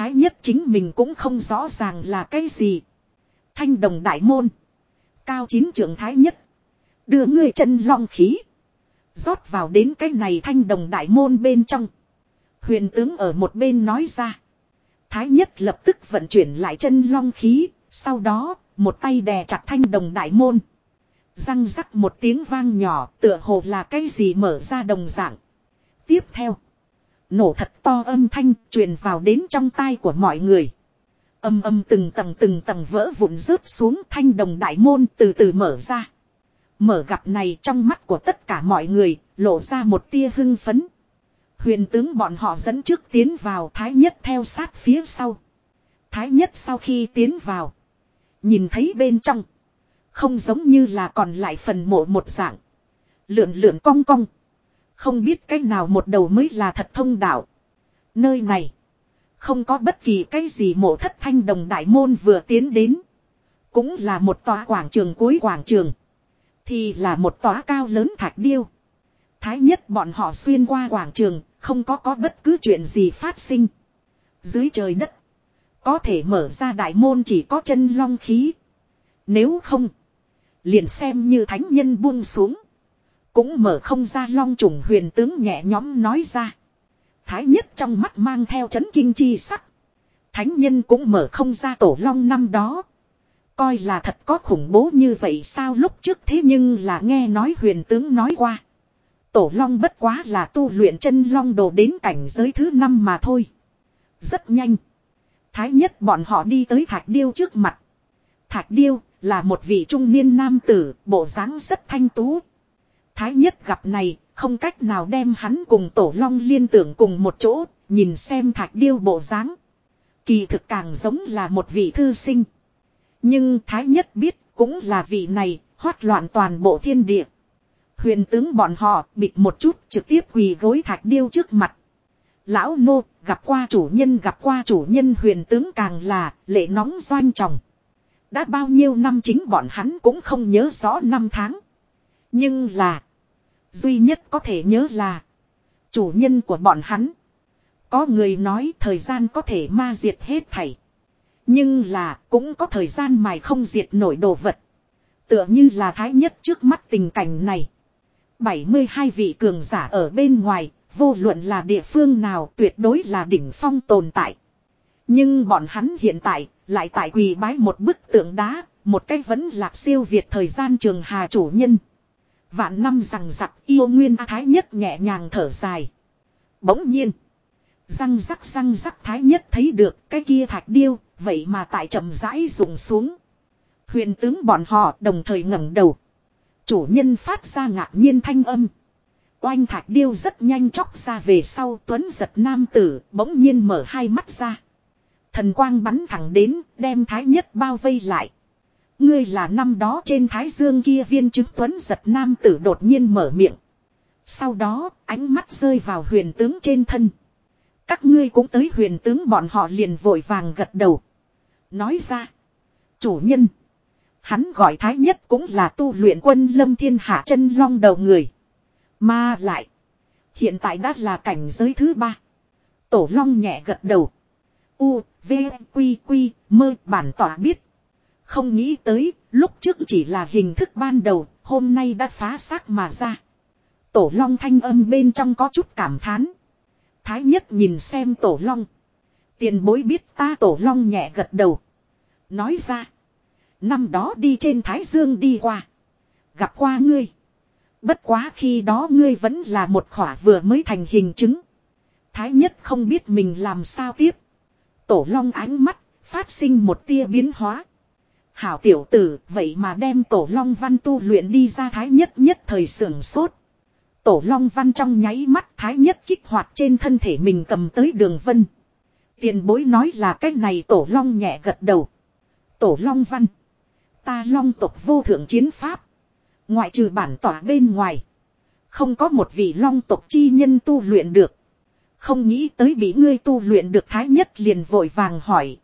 Thái nhất chính mình cũng không rõ ràng là cái gì. Thanh đồng đại môn. Cao chín trưởng thái nhất. Đưa người chân long khí. rót vào đến cái này thanh đồng đại môn bên trong. Huyền tướng ở một bên nói ra. Thái nhất lập tức vận chuyển lại chân long khí. Sau đó, một tay đè chặt thanh đồng đại môn. Răng rắc một tiếng vang nhỏ tựa hồ là cái gì mở ra đồng dạng. Tiếp theo. Nổ thật to âm thanh truyền vào đến trong tai của mọi người. Âm âm từng tầng từng tầng vỡ vụn rớt xuống thanh đồng đại môn từ từ mở ra. Mở gặp này trong mắt của tất cả mọi người, lộ ra một tia hưng phấn. Huyền tướng bọn họ dẫn trước tiến vào Thái Nhất theo sát phía sau. Thái Nhất sau khi tiến vào. Nhìn thấy bên trong. Không giống như là còn lại phần mộ một dạng. Lượn lượn cong cong. Không biết cái nào một đầu mới là thật thông đạo. Nơi này. Không có bất kỳ cái gì mộ thất thanh đồng đại môn vừa tiến đến. Cũng là một tòa quảng trường cuối quảng trường. Thì là một tòa cao lớn thạch điêu. Thái nhất bọn họ xuyên qua quảng trường. Không có có bất cứ chuyện gì phát sinh. Dưới trời đất. Có thể mở ra đại môn chỉ có chân long khí. Nếu không. Liền xem như thánh nhân buông xuống. Cũng mở không ra long trùng huyền tướng nhẹ nhõm nói ra. Thái nhất trong mắt mang theo chấn kinh chi sắc. Thánh nhân cũng mở không ra tổ long năm đó. Coi là thật có khủng bố như vậy sao lúc trước thế nhưng là nghe nói huyền tướng nói qua. Tổ long bất quá là tu luyện chân long đồ đến cảnh giới thứ năm mà thôi. Rất nhanh. Thái nhất bọn họ đi tới thạch điêu trước mặt. Thạch điêu là một vị trung niên nam tử, bộ dáng rất thanh tú. Thái nhất gặp này, không cách nào đem hắn cùng tổ long liên tưởng cùng một chỗ, nhìn xem thạch điêu bộ dáng. Kỳ thực càng giống là một vị thư sinh. Nhưng Thái nhất biết, cũng là vị này, hoát loạn toàn bộ thiên địa. Huyền tướng bọn họ bịt một chút trực tiếp quỳ gối thạch điêu trước mặt. Lão nô gặp qua chủ nhân gặp qua chủ nhân huyền tướng càng là lệ nóng doanh trọng. Đã bao nhiêu năm chính bọn hắn cũng không nhớ rõ năm tháng. Nhưng là. Duy nhất có thể nhớ là. Chủ nhân của bọn hắn. Có người nói thời gian có thể ma diệt hết thảy. Nhưng là cũng có thời gian mài không diệt nổi đồ vật. Tựa như là thái nhất trước mắt tình cảnh này. 72 vị cường giả ở bên ngoài, vô luận là địa phương nào tuyệt đối là đỉnh phong tồn tại. Nhưng bọn hắn hiện tại, lại tại quỳ bái một bức tượng đá, một cách vẫn lạc siêu việt thời gian trường hà chủ nhân. Vạn năm rằng giặc yêu nguyên thái nhất nhẹ nhàng thở dài. Bỗng nhiên. Răng rắc răng rắc thái nhất thấy được cái kia thạch điêu, vậy mà tại chậm rãi rụng xuống. Huyền tướng bọn họ đồng thời ngẩng đầu. Chủ nhân phát ra ngạc nhiên thanh âm. Oanh thạch điêu rất nhanh chóc ra về sau tuấn giật nam tử bỗng nhiên mở hai mắt ra. Thần quang bắn thẳng đến đem thái nhất bao vây lại. Ngươi là năm đó trên thái dương kia viên chứng tuấn giật nam tử đột nhiên mở miệng. Sau đó ánh mắt rơi vào huyền tướng trên thân. Các ngươi cũng tới huyền tướng bọn họ liền vội vàng gật đầu. Nói ra. Chủ nhân. Hắn gọi thái nhất cũng là tu luyện quân lâm thiên hạ chân long đầu người. Mà lại. Hiện tại đã là cảnh giới thứ ba. Tổ long nhẹ gật đầu. U, V, Quy, Quy, mơ bản tỏa biết. Không nghĩ tới, lúc trước chỉ là hình thức ban đầu, hôm nay đã phá xác mà ra. Tổ long thanh âm bên trong có chút cảm thán. Thái nhất nhìn xem tổ long. Tiền bối biết ta tổ long nhẹ gật đầu. Nói ra. Năm đó đi trên Thái Dương đi qua. Gặp qua ngươi. Bất quá khi đó ngươi vẫn là một khỏa vừa mới thành hình chứng. Thái nhất không biết mình làm sao tiếp. Tổ long ánh mắt, phát sinh một tia biến hóa. Hảo tiểu tử, vậy mà đem tổ long văn tu luyện đi ra thái nhất nhất thời sưởng sốt. Tổ long văn trong nháy mắt thái nhất kích hoạt trên thân thể mình cầm tới đường vân. Tiền bối nói là cách này tổ long nhẹ gật đầu. Tổ long văn. Ta long tộc vô thượng chiến pháp. Ngoại trừ bản tỏa bên ngoài. Không có một vị long tộc chi nhân tu luyện được. Không nghĩ tới bị ngươi tu luyện được thái nhất liền vội vàng hỏi.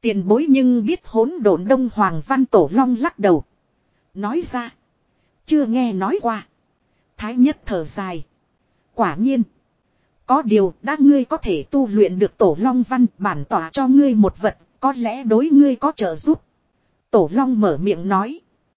Tiền bối nhưng biết hỗn độn đông hoàng văn tổ long lắc đầu. Nói ra. Chưa nghe nói qua. Thái nhất thở dài. Quả nhiên. Có điều đã ngươi có thể tu luyện được tổ long văn bản tỏa cho ngươi một vật. Có lẽ đối ngươi có trợ giúp. Tổ long mở miệng nói.